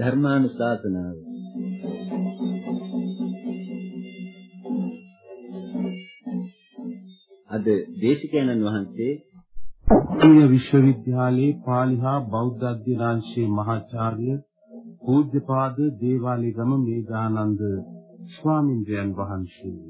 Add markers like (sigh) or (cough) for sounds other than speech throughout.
ධර්මානුශාසනාව. අද දේශිකානන් වහන්සේ ශ්‍රී විශ්වවිද්‍යාලයේ පාලි හා බෞද්ධ අධ්‍යනාංශයේ මහාචාර්ය පූජ්‍යපාද දේවාලිගම මේඝානන්ද ස්වාමින්ද්‍රයන් වහන්සේ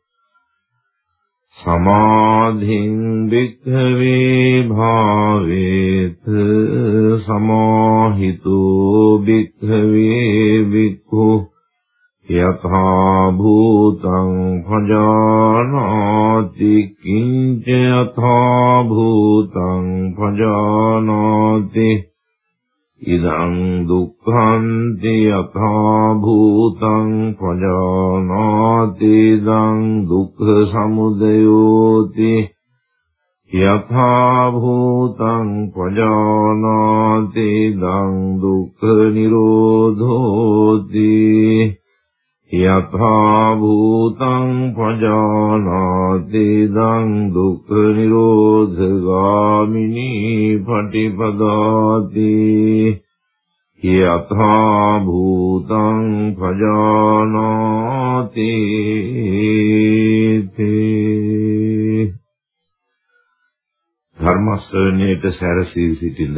සමාධින් භික්ඛවේ භාවේත සමාහිතෝ භික්ඛවේ වික්ඛු යථා භූතං භජානාති කිංච යථා භූතං භජානාති ඉදං දුක්ඛන්ති යථා භූතං පජානාති ඉදං දුක්ඛ සමුදයෝති යථා භූතං පජානාති ඉදං දුක්ඛ නිරෝධෝති යථා භූතං පජානාති ඉදං දුක්ඛ නිරෝධගාමිනී පටිපදාති යථා භූතං පජානාති ධර්ම ශ්‍රවණයට සැරසී සිටින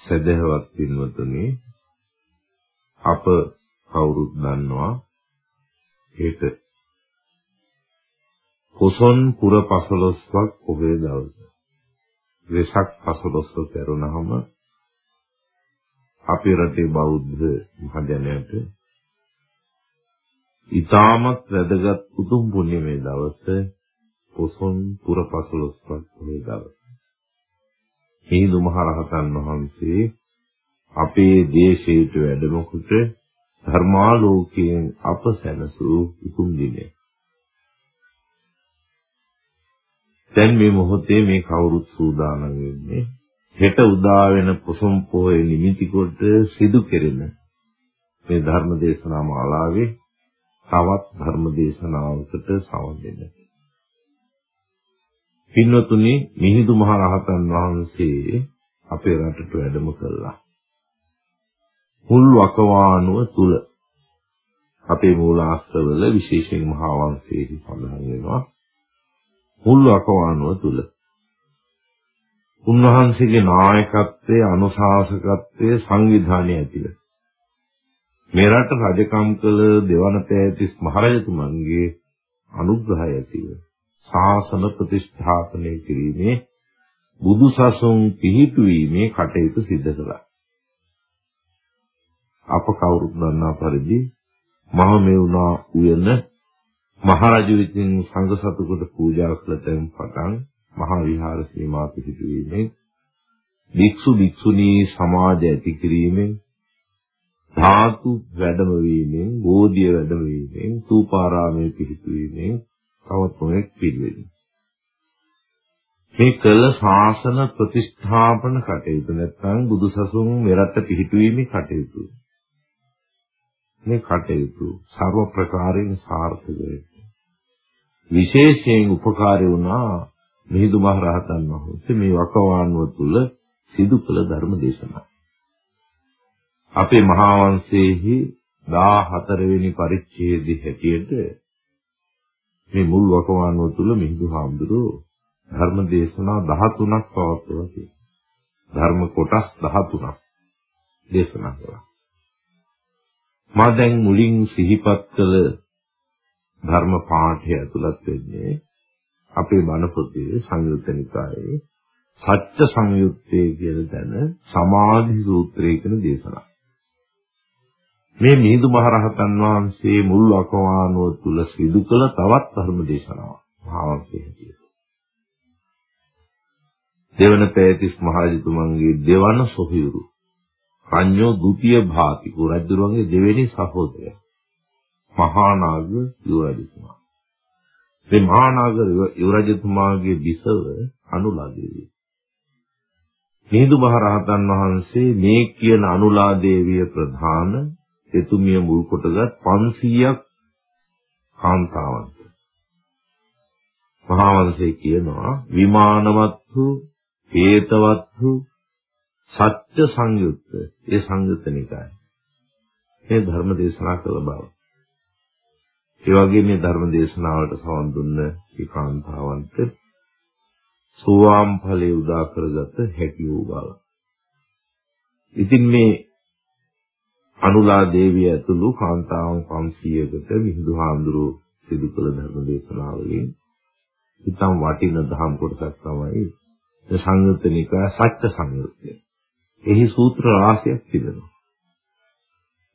සදහවත් පින්වතුනි අප කවුරුත් දන්නවා ඒක පොසොන් පුර පසළොස්වක් ඔබේ දවස. වෙසක් පසළොස්ව පෙරුණාම අපේ රටේ බෞද්ධ මහජනයාට ඊටමත් වැදගත් උතුම් පුණ්‍යමය දවස පොසොන් පුර පසළොස්වක් ඔබේ දවස. හිඳු මහරහතන් වහන්සේ අපේ දේශයට වැඩම කොට ධර්මාලෝකයෙන් අප සැනසූ උතුම් දිනය. දැන් මේ මොහොතේ මේ කවුරුත් සූදානම් වෙන්නේ හෙට උදා වෙන පොසොන් පොහේ නිමිති කොට සිදු කෙරෙන මේ ධර්ම දේශනා මාලාවේ තවත් ධර්ම දේශනාවකට සමන් දෙන්න. පින්වතුනි මිහිඳු මහ රහතන් වහන්සේ අපේ රටට වැඩම කළා. මුල් වකවානුව තුල. අපේ මූලාශ්‍රවල විශේෂයෙන් මහා වංශයේදී සඳහන් වෙනවා. මුල් වකවානුව තුල. උන්වහන්සේගේ නායකත්වයේ අනුශාසකත්වයේ සංවිධානය ඇතිව. මේ රට රජකම් කළ දෙවන පෑතිස් මහරජතුමන්ගේ අනුග්‍රහය ඇතිව. ශාසන ප්‍රතිෂ්ඨාපනය කිරීමේ බුදුසසුන් පිහිටුවීමේ කටයුතු සිදු කළා. අප කවුරුත් දන්නා පරිදි මහමෙවුනා උයන මහරජු විසින් සංඝ සතුකට පූජා කළ තැන් පටන් මහා විහාර සීමා පිහිටුවීමෙන් භික්ෂු භික්ෂුණී සමාජ ඇති කිරීමෙන් ධාතු වැඩම වීමෙන්, බෝධිය වැඩම වීමෙන්, සූපාරාමයේ පිහිටුවීමෙන් තවත් මොනෙක් පිළිවෙලින්. මේ කළ ශාසන ප්‍රතිස්ථාපන කටයුතු නැත්නම් බුදුසසුන් මෙරට පිහිටුවීමේ කටයුතු. මේ කටයුතු ਸਰව ප්‍රකාරයෙන් සාර්ථක වෙන්නේ. විශේෂයෙන් උපකාරී වුණා මිහිඳු මහ රහතන් වහන්සේ මේ වකවානුව තුල සිදු කළ ධර්ම දේශනා. අපේ මහා වංශයේහි 14 වෙනි පරිච්ඡේදයේ හැටියට මේ මුල් වකවානුව තුල මිහිඳු හාමුදුරුවෝ ධර්ම දේශනා 13ක් පවත්වලා තියෙනවා. ධර්ම කොටස් 13ක් දේශනා කළා. මා දැන් මුලින් සිහිපත් කළ ධර්ම පාඨය ඇතුළත් වෙන්නේ අපේ බණ පොතේ සංයුත්ත නිකායේ සත්‍ය සංයුත්තේ කියලා දැන සමාධි සූත්‍රය කියන දේශනාව. මේ මිහිඳු මහරහතන් වහන්සේ මුල් වකවානුව තුල සිදු කළ තවත් ධර්ම දේශනාවක්. මහාවංශයේ හැටියට. දෙවන පෑතිස් මහරජතුමන්ගේ දෙවන සොහොයුරු කඤ්ඤෝ ဒ ුතිය භාති කුරජුරුවන්ගේ දෙවෙනි සහෝදරයා මහා නාග යුවරජතුමා. මේ මහා නාග යුවරජතුමාගේ බිසව අනුලාදේවිය. මිහිඳු මහරහතන් වහන්සේ මේ කියන අනුලාදේවිය ප්‍රධාන එතුමිය මුල් කොටගත් 500ක් කාන්තාවන්ට මහා වංශයේ කියනවා විමානවත්තු හේතවත්තු සත්‍ය සංයුක්ත ඒ සංයුත්ත නිකාය. මේ ධර්ම දේශනා කළ බව. ඒ වගේ මේ ධර්ම දේශනාවට සවන් දුන්න ඒ කාන්තාවන්ට සෝවාන් ඵලයේ උදා කරගත හැකි වූ බව. ඉතින් මේ අනුලා දේවිය ඇතුළු කාන්තාවන් 500කට මිහිඳු හාමුදුරුවෝ සිදු කළ ධර්ම දේශනාවලින් ඉතාම වටින දහම් කොටසක් තමයි සංයුත්ත නිකාය සත්‍ය සංයුත්තය. එහි සූත්‍ර රාශියක් තිබෙනවා.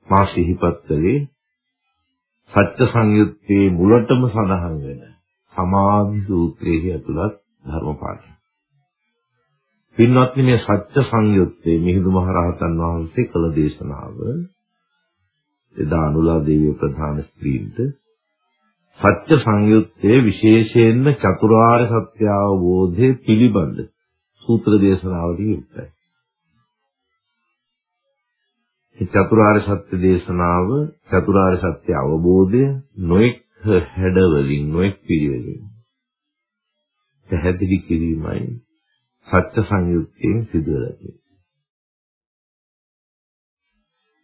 මා සිහිපත් කළේ සත්‍ය සංයුත්තේ මුලටම සඳහන් වෙන සමාධි සූත්‍රයේ ඇතුළත් ධර්ම පාඩය. පින්වත්නි මේ සත්‍ය සංයුත්තේ මිහිඳු මහ රහතන් වහන්සේ කළ දේශනාව එදා අනුලා දේවිය ප්‍රධාන ස්ත්‍රීන්ට සත්‍ය සංයුත්තේ විශේෂයෙන්ම චතුරාර්ය සත්‍ය අවබෝධයේ පිළිබඳ සූත්‍ර දේශනාවලින් යුක්තයි. මේ චතුරාර්ය සත්‍ය දේශනාව චතුරාර්ය සත්‍ය අවබෝධය නොඑක් හැඩවලින් නොඑක් පිළිවෙලින් පැහැදිලි කිරීමයි සත්‍ය සංයුත්තෙන් සිදු වෙලා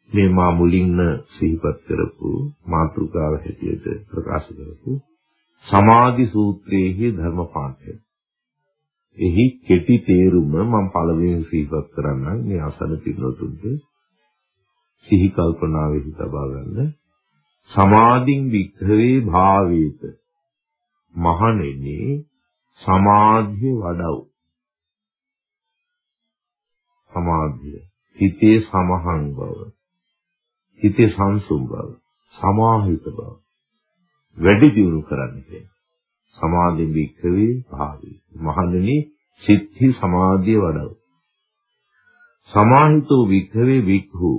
මේ මා මුලින්ම සිහිපත් කරපු මාතෘකාව හැටියට ප්‍රකාශ කරපු සමාධි සූත්‍රයේ ධර්ම පාඨය. එහි කෙටි තේරුම මම පළවෙනි සිහිපත් කරන්නම් මේ අසන පිළිතුරුට සිහි කල්පනාවෙහි තබා ගන්න සමාධින් වික්ඛවේ භාවේත මහණෙනි සමාධිය වඩව් සමාධිය හිතේ සමහන් බව හිතේ සංසුම් බව, සමාහිත බව වැඩි දියුණු කරන්න කියන්නේ. සමාධි වික්‍රේ භාවී. මහණෙනි සිද්ධි සමාධිය වඩව. සමාහිතෝ වික්‍රේ වික්ඛු.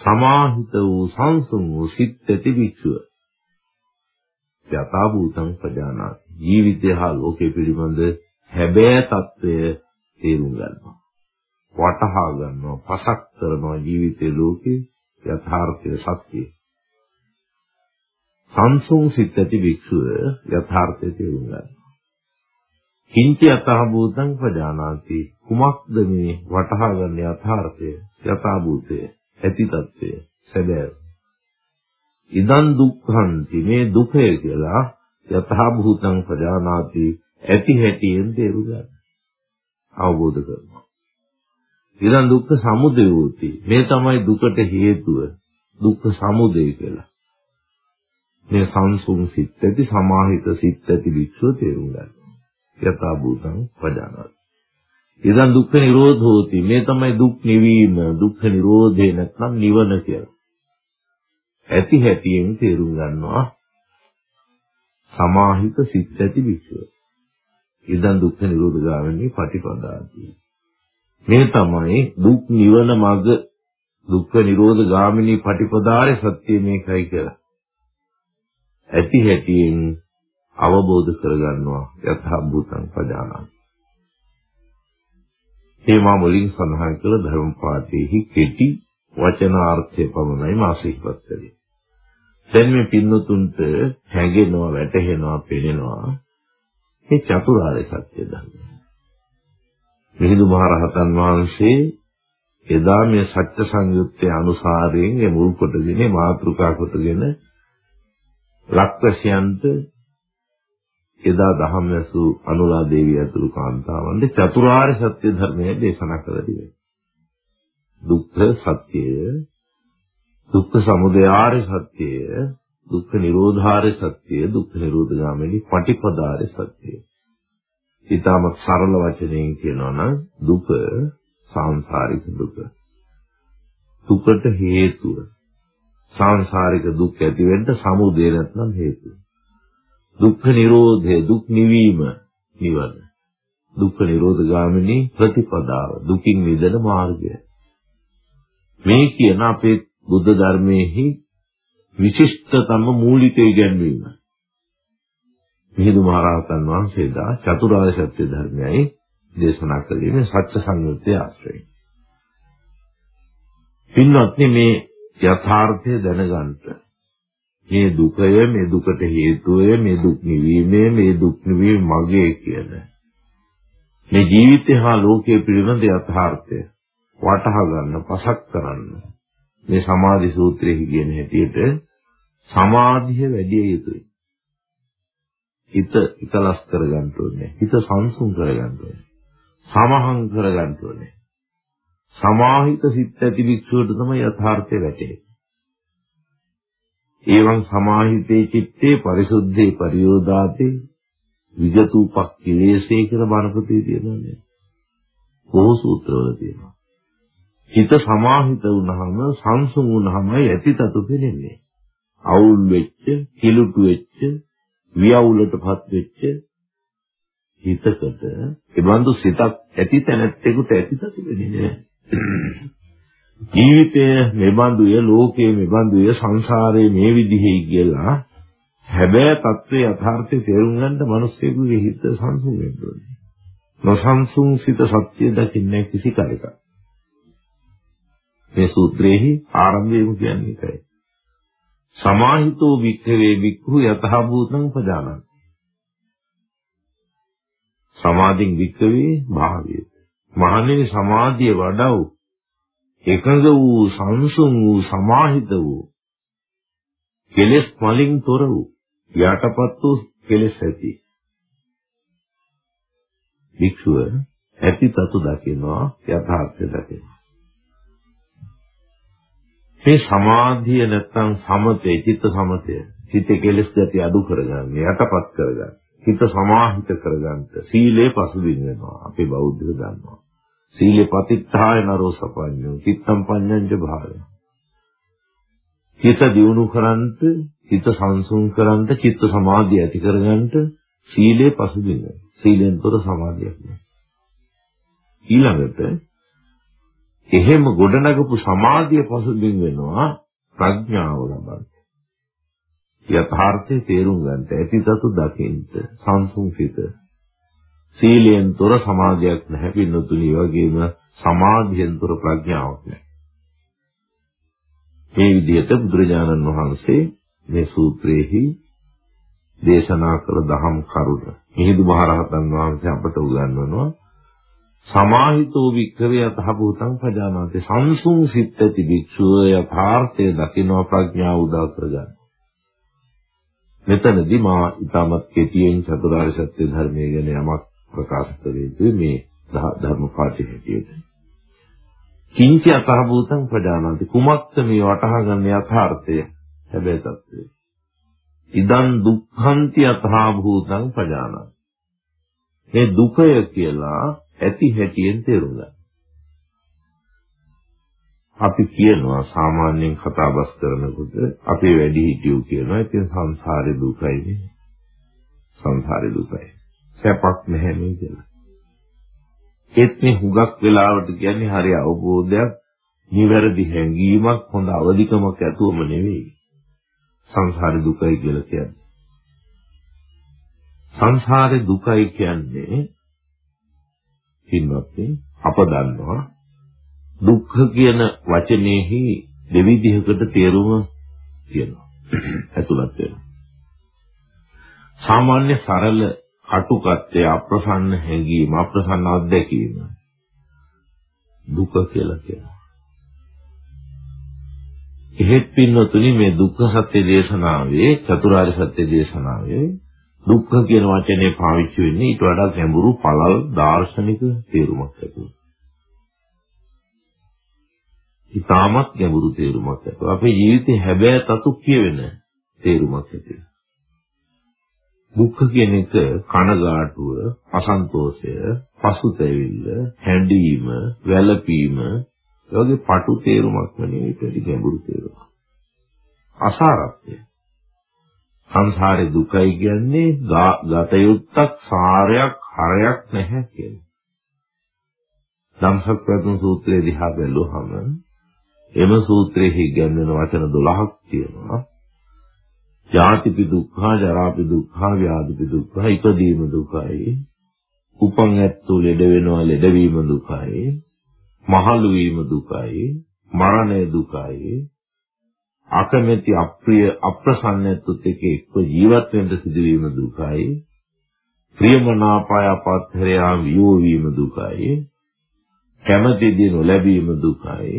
සමාහිත වූ සංසුන් වූ සිත් ඇති වික්ෂුව යථාභූතං පජානාති. ජීවිතය හා ලෝකය පිළිබඳ හැබෑ తත්වය තේරුම් ගන්නවා. වටහා ගන්නවා පසක් කරනවා ජීවිතේ ලෝකේ යථාර්ථය සත්‍යය. සංසුන් සිත් ඇති වික්ෂුව යථාර්ථය තේරුම් ගන්නවා. කිංච යථාභූතං පජානාති. කුමක්ද මේ වටහා ගන්න යථාර්ථය යථාභූතය ඇති తත්වය සැබෑ ඉදන් දුක්ඛන්ති මේ දුකය කියලා යථාභූතං පජානාති ඇති හැටියෙන් තේරුම් ගන්න අවබෝධ කරනවා ඊළඟ දුක්ඛ සමුදය වූති. මේ තමයි දුකට හේතුව. දුක්ඛ සමුදය කියලා. මේ සංසුන් සිත් ඇති සමාහිත සිත් ඇති වික්ෂෝ තේරුම් ගන්න. යථා භූතං පජානාති. ඊළඟ දුක්ඛ නිරෝධෝති. මේ තමයි දුක් නිවීම, දුක්ඛ නිරෝධේ නැත්නම් නිවන කියලා. ඇති හැටියෙන් තේරුම් ගන්නවා සමාහිත සිත් ඇති වික්ෂෝ. ඊළඟ දුක්ඛ නිරෝධ ගාමිනී පටිපදාති. මේ තමයි දුක් නිවන මඟ දුක්ඛ නිරෝධ ගාමිනී පටිපදාරේ සත්‍ය මේකයි කියලා. ඇති හැටියෙන් අවබෝධ කරගන්නවා යථා භූතං පජානං. මේ මා මුලින් සඳහන් කළ ධර්ම පාඨයේහි කෙටි වචනාර්ථය පමණයි මා සිහිපත් කළේ. දැන් මේ පින්නතුන්ට හැඟෙනවා වැටහෙනවා පෙනෙනවා මේ චතුරාර්ය සත්‍ය ධර්මය. මිහිඳු මහරහතන් වහන්සේ එදා මේ සත්‍ය සංයුත්තේ අනුසාරයෙන් ඒ මුල් කොටගෙන මාතෘකා කොටගෙන ලක්වැසියන්ට එදා දහම් වැසු අනුලා දේවිය ඇතුළු කාන්තාවන්ට චතුරාර්ය සත්‍ය ධර්මය දේශනා කළා දිවේ. දුක්ඛ සත්‍යය, දුක්ඛ සමුදය ආර්ය සත්‍යය, දුක්ඛ නිරෝධාර්ය සත්‍යය, දුක්ඛ නිරෝධ ගාමිනී පටිපදාර්ය සත්‍යය. ඊටම සරල වචනයෙන් කියනවා නම් දුක සාංශාරික දුක. දුකට හේතුව සාංශාරික දුක් ඇති වෙන්න සමුදය නැත්නම් හේතුව. දුක්ඛ නිරෝධය දුක් නිවීම නිවන. දුක්ඛ නිරෝධ ගාමිනී ප්‍රතිපදාව දුකින් මිදෙන මාර්ගය. මේ කියන අපේ බුද්ධ ධර්මයේහි විශිෂ්ටතම මූලික ඉගැන්වීම. මිහිඳු මහරහතන් වහන්සේ දා චතුරාර්ය සත්‍ය ධර්මයයි දේශනා කළේ මේ සත්‍ය සංයුත්තේ ආශ්‍රයෙන්. පින්වත්නි මේ යථාර්ථය දැනගන්න මේ දුකය මේ දුකට හේතුවය මේ දුක් නිවීමේ මේ දුක් නිවීම මගේ කියන. මේ ජීවිතය හා ලෝකයේ පිළිබඳ යථාර්ථය වටහා ගන්න පසක් කරන්න. මේ සමාධි සූත්‍රයේ කියන හැටියට සමාධිය වැඩි යුතුයි. හිත එකලස් කරගන්න ඕනේ. හිත සංසුන් කරගන්න ඕනේ. සමහන් කරගන්න ඕනේ. සමාහිත සිත් ඇති වික්ෂුවට තමයි යථාර්ථය වැටෙන්නේ. එවං සමාහිතේ චිත්තේ පරිසුද්ධේ පරියෝදාතේ විගතූපක්ඛිලේසේ කියලා බණපොතේ තියෙනවා බොහෝ සූත්‍රවල තියෙනවා. හිත සමාහිත වුණාම සංසුන් වුණාමයි ඇතිතතු පෙනෙන්නේ. අවුල් වෙච්ච, කිලුටු වෙච්ච, වියවුලටපත් වෙච්ච හිතකට ඒබඳු සිතක් ඇති තැනැත්තෙකුට ඇති තතිබෙන්නේ නැහැ. ජීවිතය මෙබඳුය ලෝකයේ මෙබඳුය සංසාරයේ මේ විදිහේ කියලා හැබැයි தත්ත්වයේ යථාර්ථය තේරුම් ගන්න මිනිස්සෙකුගේ හිත සංසුන් වෙන්න ඕනේ. නොසංසුන් සිත සත්‍ය දකින්නේ කිසි කාලයක. මේ සූත්‍රයේහි ආරම්භයම කියන්නේ ඒකයි. සමාහිතෝ වික්ඛවේ වික්ඛු යතහ භූතං පජානං සමාධින් වික්කවේ භාවය. මහණෙනි සමාධිය වඩව් එකඟ වූ සංසුන් වූ සමාහිත වූ කෙලෙස් වලින් තොර වූ යටපත් වූ කෙලෙස් ඇති. වික්ෂුව ඇති තතු දකිනවා යථාර්ථය දකිනවා. මේ සමාධිය නැත්තම් සමතේ චිත්ත සමතය හිතේ කෙලෙස් ගැටි අඩු කරගන්න යටපත් කරගන්න හිත සමාහිත කරගන්න සීලේ පසුබිම් වෙනවා අපේ බෞද්ධය දන්නවා සීලේ පතිත්තාය නරෝ සපඤ්ඤෝ චිත්තම් පඤ්ඤංජ භාවය හිත දියුණු කරන්ට හිත සංසුන් කරන්ට චිත්ත සමාධිය ඇති කරගන්නට සීලේ පසුබිම් සීලෙන් තොර සමාධියක් නෑ. ඊළඟට එහෙම ගොඩනගපු සමාධිය පසුබිම් වෙනවා ප්‍රඥාව ලබන්න. යථාර්ථය තේරුම් ගන්නට ඇතිතතු දකින්න සංසුන් සිත සීලයෙන් තොර සමාධියක් නැහැ පින්නතුනි. වගේම සමාධියෙන් තොර ප්‍රඥාවක් නැහැ. මේ විදිහට බුදුරජාණන් වහන්සේ මේ සූත්‍රයේහි දේශනා කළ දහම් කරුණ. මිහිඳු මහරහතන් වහන්සේ අපට උගන්වනවා. සමාහිතෝ වික්‍රේ යතහ භූතං පජානාති. සංසුන් සිත් ඇති භික්ෂුව යථාර්ථය දකින්න ප්‍රඥාව උදා කරගන්න. මෙතනදී මා ඊටමත් කෙටියෙන් චතුරාර්ය සත්‍ය ධර්මයේ ගැන යමක් ප්‍රකාශ කළ යුතුයි මේ ධර්ම පාඨය හැටියට. කිංච අතහබූතං ප්‍රජානාති කුමක්ද මේ වටහා ගන්න යථාර්ථය හැබැයි தත්ත්වය. ඉදන් දුක්ඛන්ති අතහබූතං ප්‍රජානාති. මේ දුකය කියලා ඇති හැටියෙන් තේරුම් ගන්න. අපි කියනවා සාමාන්‍යයෙන් කතා බස් කරනකොට අපේ වැඩි හිටියෝ කියනවා ඉතින් සංසාරේ දුකයි නේ. සංසාරේ දුකයි. සැපක් නැහැ නේ කියලා. ඒත් මේ හුඟක් වෙලාවට කියන්නේ හරි අවබෝධයක් නිවැරදි හැඟීමක් හොඳ අවදිකමක් ඇතුවම නෙවෙයි. සංසාර දුකයි කියලා කියන්නේ. සංසාරේ දුකයි කියන්නේ පින්වත්නි අප දන්නවා දුක්ඛ කියන වචනේහි දෙවිධයකට තේරුම තියෙනවා. (clears throat) ඇතුළත් වෙනවා. සාමාන්‍ය සරල කටුකත්වය අප්‍රසන්න හැඟීම අප්‍රසන්න අත්දැකීම දුක කියලා කියනවා. එහෙත් පින්නතුනි මේ දුක්ඛ සත්‍ය දේශනාවේ චතුරාර්ය සත්‍ය දේශනාවේ දුක්ඛ කියන වචනේ පාවිච්චි වෙන්නේ ඊට වඩා ගැඹුරු පළල් දාර්ශනික තේරුමක් ඇතුළු. ඊටමත් ගැඹුරු තේරුමක් ඇතුළු. අපේ ජීවිතේ හැබෑ තතු කියවෙන තේරුමක් ඇතුළු. දුක්ඛ කියන එක කනගාටුව, අසන්තෝෂය, පසුතැවිල්ල, හැඬීම, වැළපීම වගේ පටු තේරුමක් නෙවෙයි ඒක ගැඹුරු තේරුමක්. අසාරත්වය. සංසාරේ දුකයි කියන්නේ ගත යුත්තක් සාරයක් හරයක් නැහැ කියන්නේ. ධම්සක්වතුන් සූත්‍රයේ දිහා බැලුවහම එම සූත්‍රයේ ඉගැන්වෙන වචන 12ක් තියෙනවා. ජාතිපි දුක්ඛ, ජරාපි දුක්ඛ, ව්‍යාධිපි දුක්ඛ, ඉපදීම දුකයි. උපන් ඇත්තු ලෙඩ වෙනවා ලෙඩවීම දුකයි. මහලු වීම දුකයි. මරණය දුකයි. අකමැති අප්‍රිය අප්‍රසන්නත්වයට එක්ක ජීවත් වෙන්න සිදුවීම දුකයි. ප්‍රියමනාපය අපත්තරයා වියෝ වීම දුකයි. කැමැති දේ නොලැබීම දුකයි.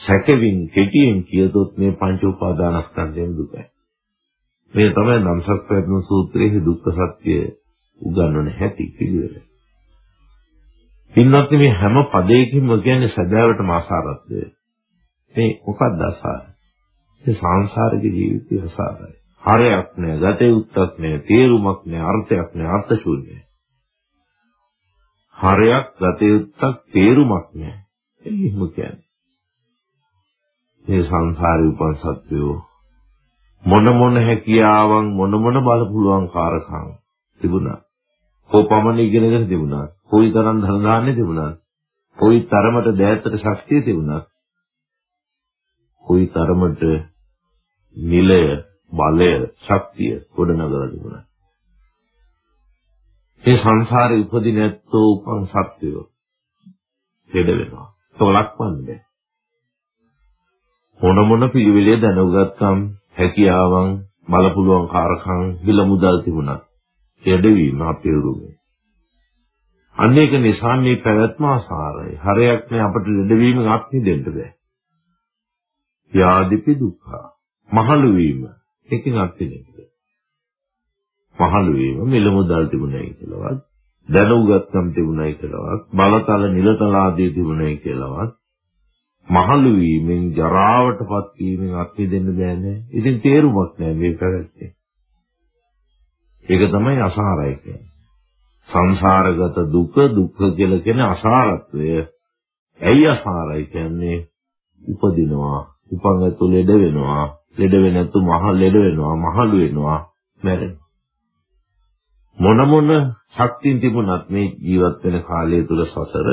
සැකවින් කෙටියෙන් කියතොත් මේ පංච උපාදානස්කන්ධයෙන් දුකයි. මේ තමයි ධම්සක්පයත්න සූත්‍රයේ දුක්ඛ සත්‍ය උගන්වන හැටි පිළිවෙල. පින්වත් මේ හැම පදයකින්ම කියන්නේ සදාවටම අසාරත්වය. මේ මොකක්ද අසාරය? මේ සංසාරික ජීවිතය අසාරයි. හරයක් නෑ, ගත යුත්තක් නෑ, තේරුමක් නෑ, අර්ථයක් නෑ, අර්ථ ශූන්‍යයි. හරයක් ගත යුත්තක් තේරුමක් නෑ. එහෙම කියන්නේ. මේ සංසාරේ උපන් සත්වයෝ මොන මොන හැකියාවන් මොන මොන බල පුළුවන් කාරකම් තිබුණා. කොපමණ ඉගෙනගෙන තිබුණා. කොයි තරම් ධන දාන්නේ තිබුණා. කොයි තරමට දෑතට ශක්තිය තිබුණා. කොයි තරමට නිලය බලය ශක්තිය ගොඩනගලා තිබුණා. මේ සංසාරේ උපදින ඇත්තෝ උපන් සත්වයෝ හෙඩ වෙනවා. තොලක්වන්නේ. මොන මොන පිළිවිලේ දැනුගත්කම් හැකියාවන් බලපුලුවන් කාරකම් හිල මුදල් තිබුණා. එඩවීම අපේ උරුමේ. අනේක නිසා මේ පැවැත්ම ආසාරයි. හරයක් නෑ අපිට ලෙඩවීම අත්නි දෙන්න බෑ. යාදිපි දුක්ඛ. මහලු වීම එකකින් අත්නි දෙන්න බෑ. මහලු වීම මිල මුදල් තිබුණයි කියලාවත් දැනුගත්කම් තිබුණයි කියලාවත් බලතල නිලතල ආදී තිබුණයි කියලාවත් මහලු වීමෙන් ජරාවටපත් වීමෙන් අත්ති දෙන්න බෑනේ. ඉතින් තේරුමක් නෑ මේ පැවැත්තේ. ඒක තමයි අසාරය කියන්නේ. සංසාරගත දුක දුක්ඛ කියලා කියන්නේ අසාරත්වය. ඇයි අසාරයි කියන්නේ? උපදිනවා, උපන් ඇතු ලෙඩ වෙනවා, ලෙඩ වෙන ඇතු මහ ලෙඩ වෙනවා, මහලු වෙනවා, මැරෙනවා. මොන මොන ශක්තියින් තිබුණත් මේ ජීවත් වෙන කාලය තුල සසර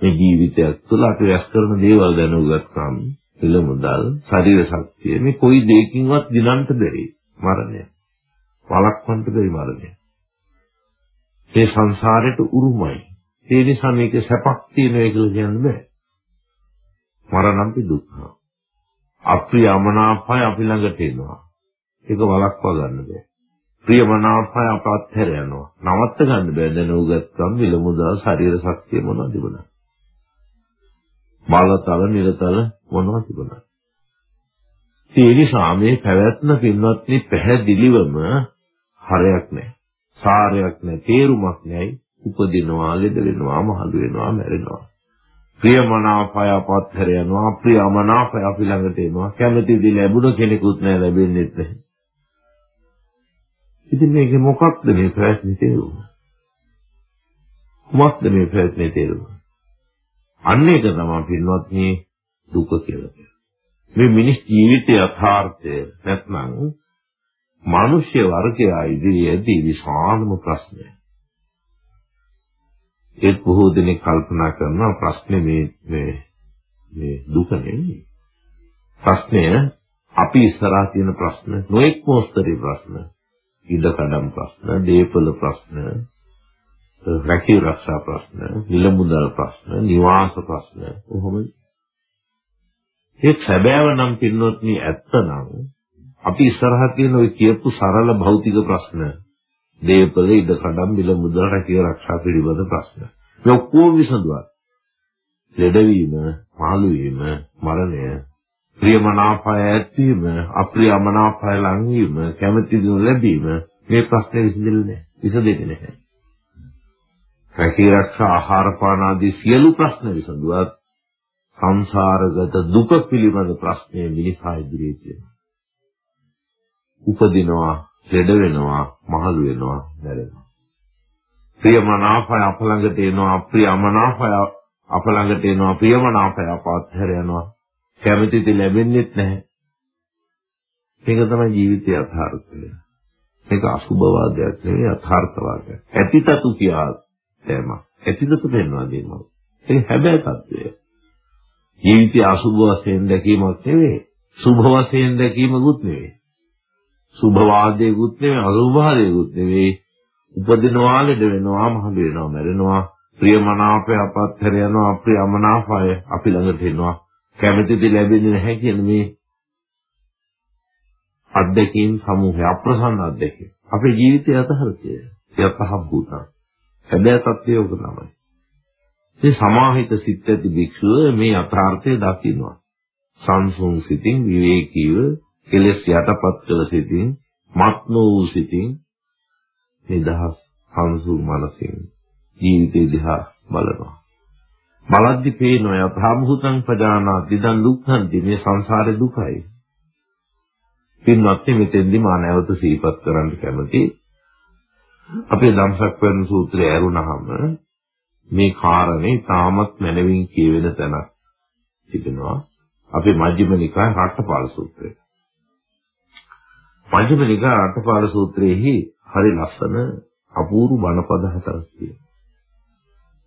මේ ජීවිතයක් තුළ අපි රැස් කරන දේවල් දැනුගත්කම් පිළ මුදල් ශරීර ශක්තිය මේ කොයි දෙයකින්වත් දිනන්න බැරි මරණය. වළක්වන්න බැරි මරණය. මේ සංසාරයට උරුමයි. ඒ නිසා මේක සැපක් තියෙනවා කියලා කියන්න බෑ. මරණම්පි දුක්ඛ අප්‍රිය අමනාපය අපි ළඟට එනවා. ඒක වළක්වා ගන්න බෑ. ප්‍රියමනාපය අපත් හැර යනවා. නවත්ත ගන්න බෑ. දැනුගත්කම් විල මුදල් ශරීර ශක්තිය මොනවද තිබුණා? බලතල නිරතල මොනවා තිබුණා. ඒ නිසා මේ පැවැත්ම පින්වත්නි පැහැදිලිවම හරයක් නැහැ. සාරයක් නැහැ, තේරුමක් නැයි. උපදිනවා, ලෙඩ වෙනවා, මහලු වෙනවා, මැරෙනවා. ප්‍රියමනාපය අපත්හැර යනවා, ප්‍රියමනාපය අපි ළඟට එනවා. කැමැති දේ ලැබුණ කෙනෙකුත් නැහැ, ලැබෙන්නේ නැහැ. ඉතින් මේකේ මොකක්ද මේ ප්‍රශ්නේ තේරුම? මොකක්ද මේ ප්‍රශ්නේ තේරුම? අන්න ඒක තමයි පින්වත්නි දුක කියලා කියන්නේ. මේ මිනිස් ජීවිතයේ යථාර්ථය නැත්නම් මිනිස්ය වර්ගයා ඉදිරියේදී විශාලම ප්‍රශ්නය. ඒත් බොහෝ දෙනෙක් කල්පනා කරන ප්‍රශ්නේ මේ මේ මේ දුක නෙවෙයි. ප්‍රශ්නය අපි ඉස්සරහා තියෙන ප්‍රශ්න නොඑක් මොස්තරේ ප්‍රශ්න. ඉඩකඩම් ප්‍රශ්න, දීපල ප්‍රශ්න, රැකී ආරක්ෂා ප්‍රශ්න, නිලමුදල් ප්‍රශ්න, නිවාස ප්‍රශ්න කොහොමද? ඒ සැබෑව නම් පින්නොත්නි ඇත්තනම් අපි ඉස්සරහා තියෙන ওই කියපු සරල භෞතික ප්‍රශ්න දේපල ඉඩ කඩම් මිල මුදල් රැකිය ආරක්ෂා පිළිබඳ ප්‍රශ්න. මේ ඔක්කොම විසඳුවා. ලෙඩවීම, මාළු වීම, මරණය, ප්‍රියමනාපය ඇතිවීම, අප්‍රියමනාපය ලංවීම, කැමැති දේ ලැබීම මේ ප්‍රශ්නේ විසඳෙන්නේ නැහැ. විසඳෙන්නේ නැහැ. රැකිය ආරක්ෂා ආහාර පාන ආදී සියලු ප්‍රශ්න විසඳුවත් සංසාරගත දුක පිළිබඳ ප්‍රශ්නේ මිනිසා ඉදිරියේ තියෙනවා. උපදිනවා, ලෙඩ වෙනවා, මහලු වෙනවා, මැරෙනවා. ප්‍රියමනාපය අප ළඟට එනවා, අප්‍රියමනාපය අප ළඟට එනවා, ප්‍රියමනාපය අපාත්හැර යනවා. කැමැතිද ලැබෙන්නේ නැහැ. මේක තමයි ජීවිතයේ යථාර්ථය. මේක අසුභවාදයක් නෙවෙයි යථාර්ථවාදයක්. ඇතිතතු කියා තේම. ඇතිතතු වෙනවා දෙනවා. ඒක හැබැයි තත්ත්වය. ජීවිතය අසුභ වශයෙන් දැකීමක් නෙවෙයි. සුභ වශයෙන් දැකීමකුත් නෙවෙයි. සුභ වාදයකුත් නෙවෙයි අසුභ වාදයකුත් නෙවෙයි. උපදිනවා ලෙඩ වෙනවා මහලු වෙනවා මැරෙනවා ප්‍රියමනාපය අපත්හැර යනවා අප්‍රියමනාපය අපි ළඟට එනවා කැමැතිද ලැබෙන්නේ නැහැ කියන මේ අත්දැකීම් සමූහය අප්‍රසන්න අත්දැකීම් අපේ ජීවිතය අතහරිතය යතහබ්බුත හැබැයි තත්ත්වය උක තමයි මේ සමාහිත සිත් ඇති භික්ෂුව මේ යථාර්ථය දකිනවා. සංසුන් සිතින් විවේකීව කෙලෙස් යටපත් කළ සිතින් මත් වූ සිතින් නිදහස් සංසුන් මනසින් ජීවිතය දිහා බලනවා. බලද්දි පේනවා යථාභූතං පජානාති දන් දුක්ඛන්ති මේ සංසාරේ දුකයි. පින්වත්නි මෙතෙන්දි මා නැවත සිහිපත් කරන්න කැමති අපේ ධම්සක් වෙන සූත්‍රය ඇරුණාම මේ කාරණේ තාමත් මනවින් කියවෙන තැනක් තිබෙනවා. අපේ මජ්ක්‍ධිම නිකාය රට්ටපාල සූත්‍රය. මජ්ක්‍ධිම නිකාය රට්ටපාල සූත්‍රයේහි හරි ලස්සන අපූර්ව බණපද හතරක් තියෙනවා.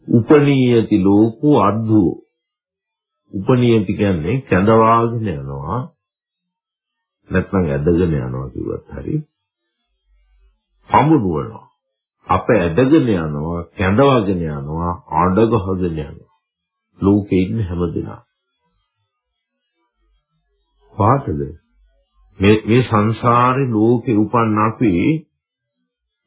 උපනීයති ලෝකෝ අද්දෝ උපනීයති කියන්නේ කැඳවාගෙන යනවා නැත්නම් ඇදගෙන යනවා කිව්වත් හරි හමුනුවනවා අප ඇදගෙන යනවා, කැඳවගෙන යනවා, ආඩ ගහගෙන යනවා. ලෝකේ ඉන්න හැමදෙනා. පාටද මේ මේ සංසාරේ ලෝකේ උපන්න අපි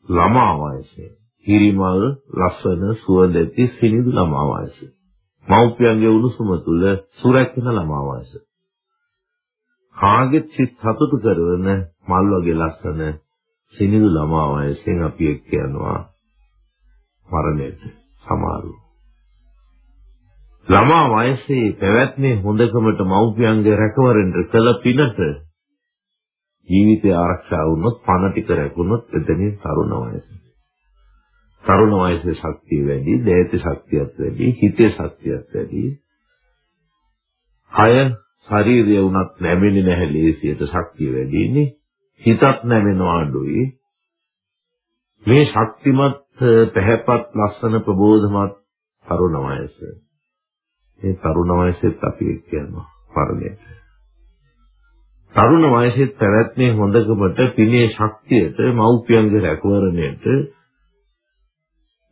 ළමා වයසේ හිරිමල් ලස්සන සුවඳැති සිනිඳු ළමා වයසේ මව්පියන්ගේ උණුසුම තුල සුරැකෙන ළමා වයස කාගෙත් සිත් සතුටු කරන මල් වගේ ලස්සන සිනිඳු ළමා වයසෙන් අපි එක්ක යනවා මරණයට සමාරු. ළමා වයසේ පැවැත්මේ හොඳකමට මව්පියන්ගේ රැකවරෙන්ට කළ පිනට ජීවිතය ආරක්ෂා වුණොත් පණ ටික රැකුණොත් එතනින් තරුණ වයස. තරුණ වයසේ ශක්තිය වැඩි, දේහයේ ශක්තියත් වැඩි, හිතේ ශක්තියත් වැඩි. කය ශරීරය උනත් නැමෙන්නේ නැහැ ලේසියට ශක්තිය වැඩි ඉන්නේ. හිතත් නැමෙනවා අඩුයි. මේ ශක්තිමත් පැහැපත් ලස්සන ප්‍රබෝධමත් තරුණ වයස. මේ තරුණ වයසෙත් අපි කියනවා පරණයට. තරුණ වයසේ පැවැත්මේ හොඳකමට පිනේ ශක්තියට මව්පියන්ගේ රැකවරණයට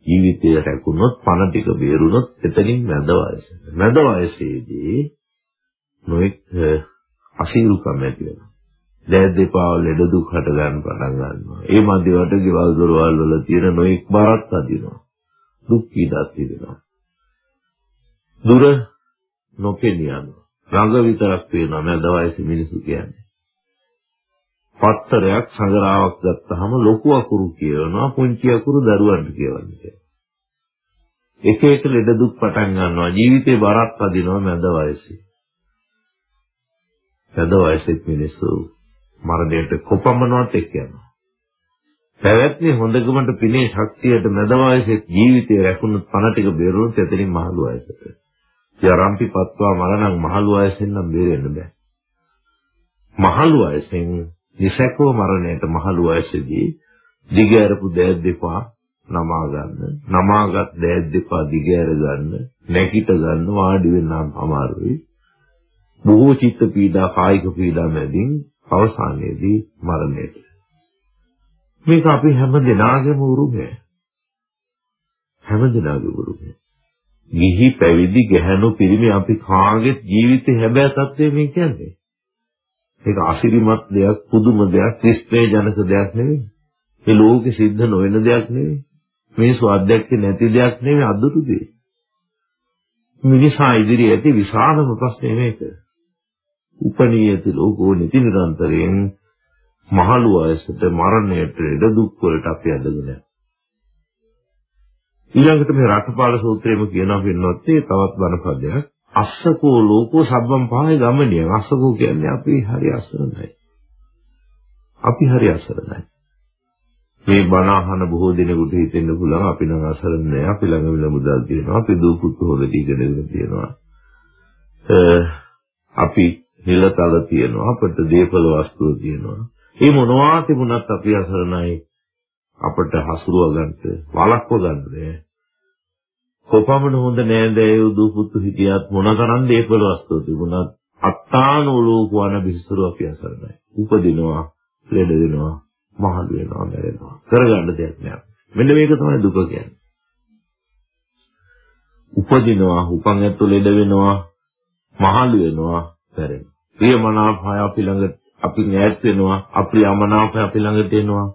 ජීවිතය රැකුණොත් පණ ටික බේරුණොත් එතනින් මැද වයස. මැද වයසේදී නොඑක් අසීරුකම් ඇති වෙනවා. දැන් දෙපා ලෙඩ දුක් හට ගන්න පටන් ගන්නවා. ඒ මැදිවට ගෙවල් දොරවල් වල තියෙන නොඑක් බරත් අදිනවා. දුක් පීඩාත් තිබෙනවා. දුර නොපෙනියනවා. ළඟ විතරක් පේනවා මැද වයසේ මිනිසු කියන්නේ. පත්තරයක් සංගරාවක් ගත්තාම ලොකු අකුරු කියවනවා පුංචි අකුරු දරුවන්ට කියවන්නේ. එක එක ලෙඩ දුක් පටන් ගන්නවා ජීවිතේ බරක් අදිනවා මැද වයසේ. මැද වයසේ මිනිස්සු මරණයට කොපමණවත් එක්ක යනවා. පැවැත්මේ හොඳකමට පිනේ ශක්තියට මැද වයසේ ජීවිතය රැකුණොත් පණ ටික බේරුණොත් එතනින් මහලු වයසට. යරම්පි පත්වා මරණං මහලු වයසෙන් නම් බේරෙන්න බෑ. මහලු වයසෙන් නිසකව මරණයට මහලු වයසේදී දිගහැරපු දෑත් දෙපා නමා ගන්න නමාගත් දෑත් දෙපා දිගහැර ගන්න නැගිට ගන්න වාඩි වෙන්න අමාරුයි බොහෝ චිත්ත පීඩා කායික පීඩා මැදින් අවසානයේදී මරණයට මේක අපි හැම දිනාගේම උරුමය හැම දිනාගේම උරුමය ගිහි පැවිදි ගැහැණු පිරිමි අපි කාගේ ජීවිතේ හැබෑ තත්ත්වය මේ කියන්නේ? ඒක අසිරිමත් දෙයක් පුදුම දෙයක් ක්‍රිස්තේ ජනක දෙයක් නෙවෙයි. මේ ලෝකෙ සිද්ධ නොවන දෙයක් නෙවෙයි. මේ ස්වාධ්‍යක්ෂ නැති දෙයක් නෙවෙයි අදුරු දෙයක්. මිනිසා ඉදිරියේ ඇති විශාලම ප්‍රශ්නේ මේක. උපනීයති ලෝකෝ නිති නිරන්තරයෙන් මහලු වයසට මරණයට ඉඩ දුක් වලට අපි ඇදගෙන ඊළඟට මේ රටපාල සූත්‍රයේම කියනවා වෙනවත් ඒ තවත් බණපදයක් අස්සකෝ ලෝකෝ සබ්බම් පහේ ගමනිය. අස්සකෝ කියන්නේ අපි හරි අසරණයි. අපි හරි අසරණයි. මේ බණ අහන බොහෝ දෙනෙකුට හිතෙන්න පුළුවන් අපි නම් අසරණ නෑ. අපි ළඟ මිල මුදල් තියෙනවා. අපි දූ පුතු හොදට ඉගෙනගෙන තියෙනවා. අපි නිලතල තියෙනවා අපිට දීපල වස්තුව තියෙනවා මේ මොනවා තිබුණත් අපි අසරණයි අපිට හසුරුව ගන්නට වළක්ව ගන්න බෑ කොපමණ හොඳ නෑදෑයෝ දූ පුතු හිටියත් මොනතරම් දීපල වස්තුව තිබුණත් අත්තානෝලෝකවන බිසරු අපි අසරණයි උපදිනවා ලෙඩ වෙනවා මහලු වෙනවා මැරෙනවා. කරගන්න දෙයක් නෑ. මෙන්න මේක තමයි දුක කියන්නේ. උපදිනවා, උපන් ඇතු ලෙඩ වෙනවා, මහලු වෙනවා, මැරෙනවා. ප්‍රියමනාපය අපි ළඟ අපි ඈත් වෙනවා, අප්‍රියමනාපය අපි ළඟට එනවා.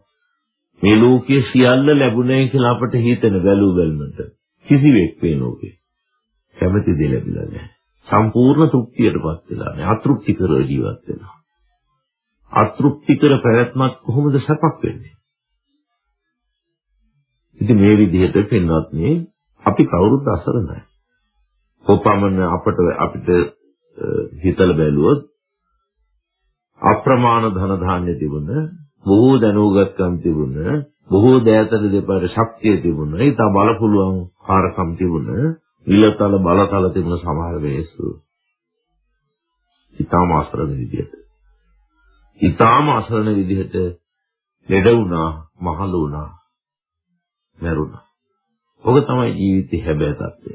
මේ ලෝකයේ සියල්ල ලැබුණේ කියලා අපට හිතෙන බැලු බැලමට කිසිවෙක් මේ ලෝකේ කැමති දෙ ලැබිලා නැහැ. සම්පූර්ණ තෘප්තියටපත් වෙලා නැහැ. අතෘප්තිකර ජීවත් වෙනවා. අතෘප්තිකර පැවැත්මක් කොහොමද සපක් වෙන්නේ? ඉතින් මේ විදිහට පින්වත්නි අපි කවුරුත් අසරණයි. කොපමණ අපට අපිට හිතලා බැලුවොත් අප්‍රමාණ ධන ධාන්‍ය තිබුණ බොහෝ දැනුගත්කම් තිබුණ බොහෝ දෑතන දෙපාර ශක්තිය තිබුණ ඊට බල පුළුවන් කාරකම් තිබුණ ඉලතල බලතල තිබුණ සමහර වෙලෙසු ඊටම අසරණ විදියට ඊටාම අසරණ විදිහට ලෙඩ වුණා, මහලු වුණා, මැරුණා. ඔක තමයි ජීවිතේ හැබෑ තත්ත්වය.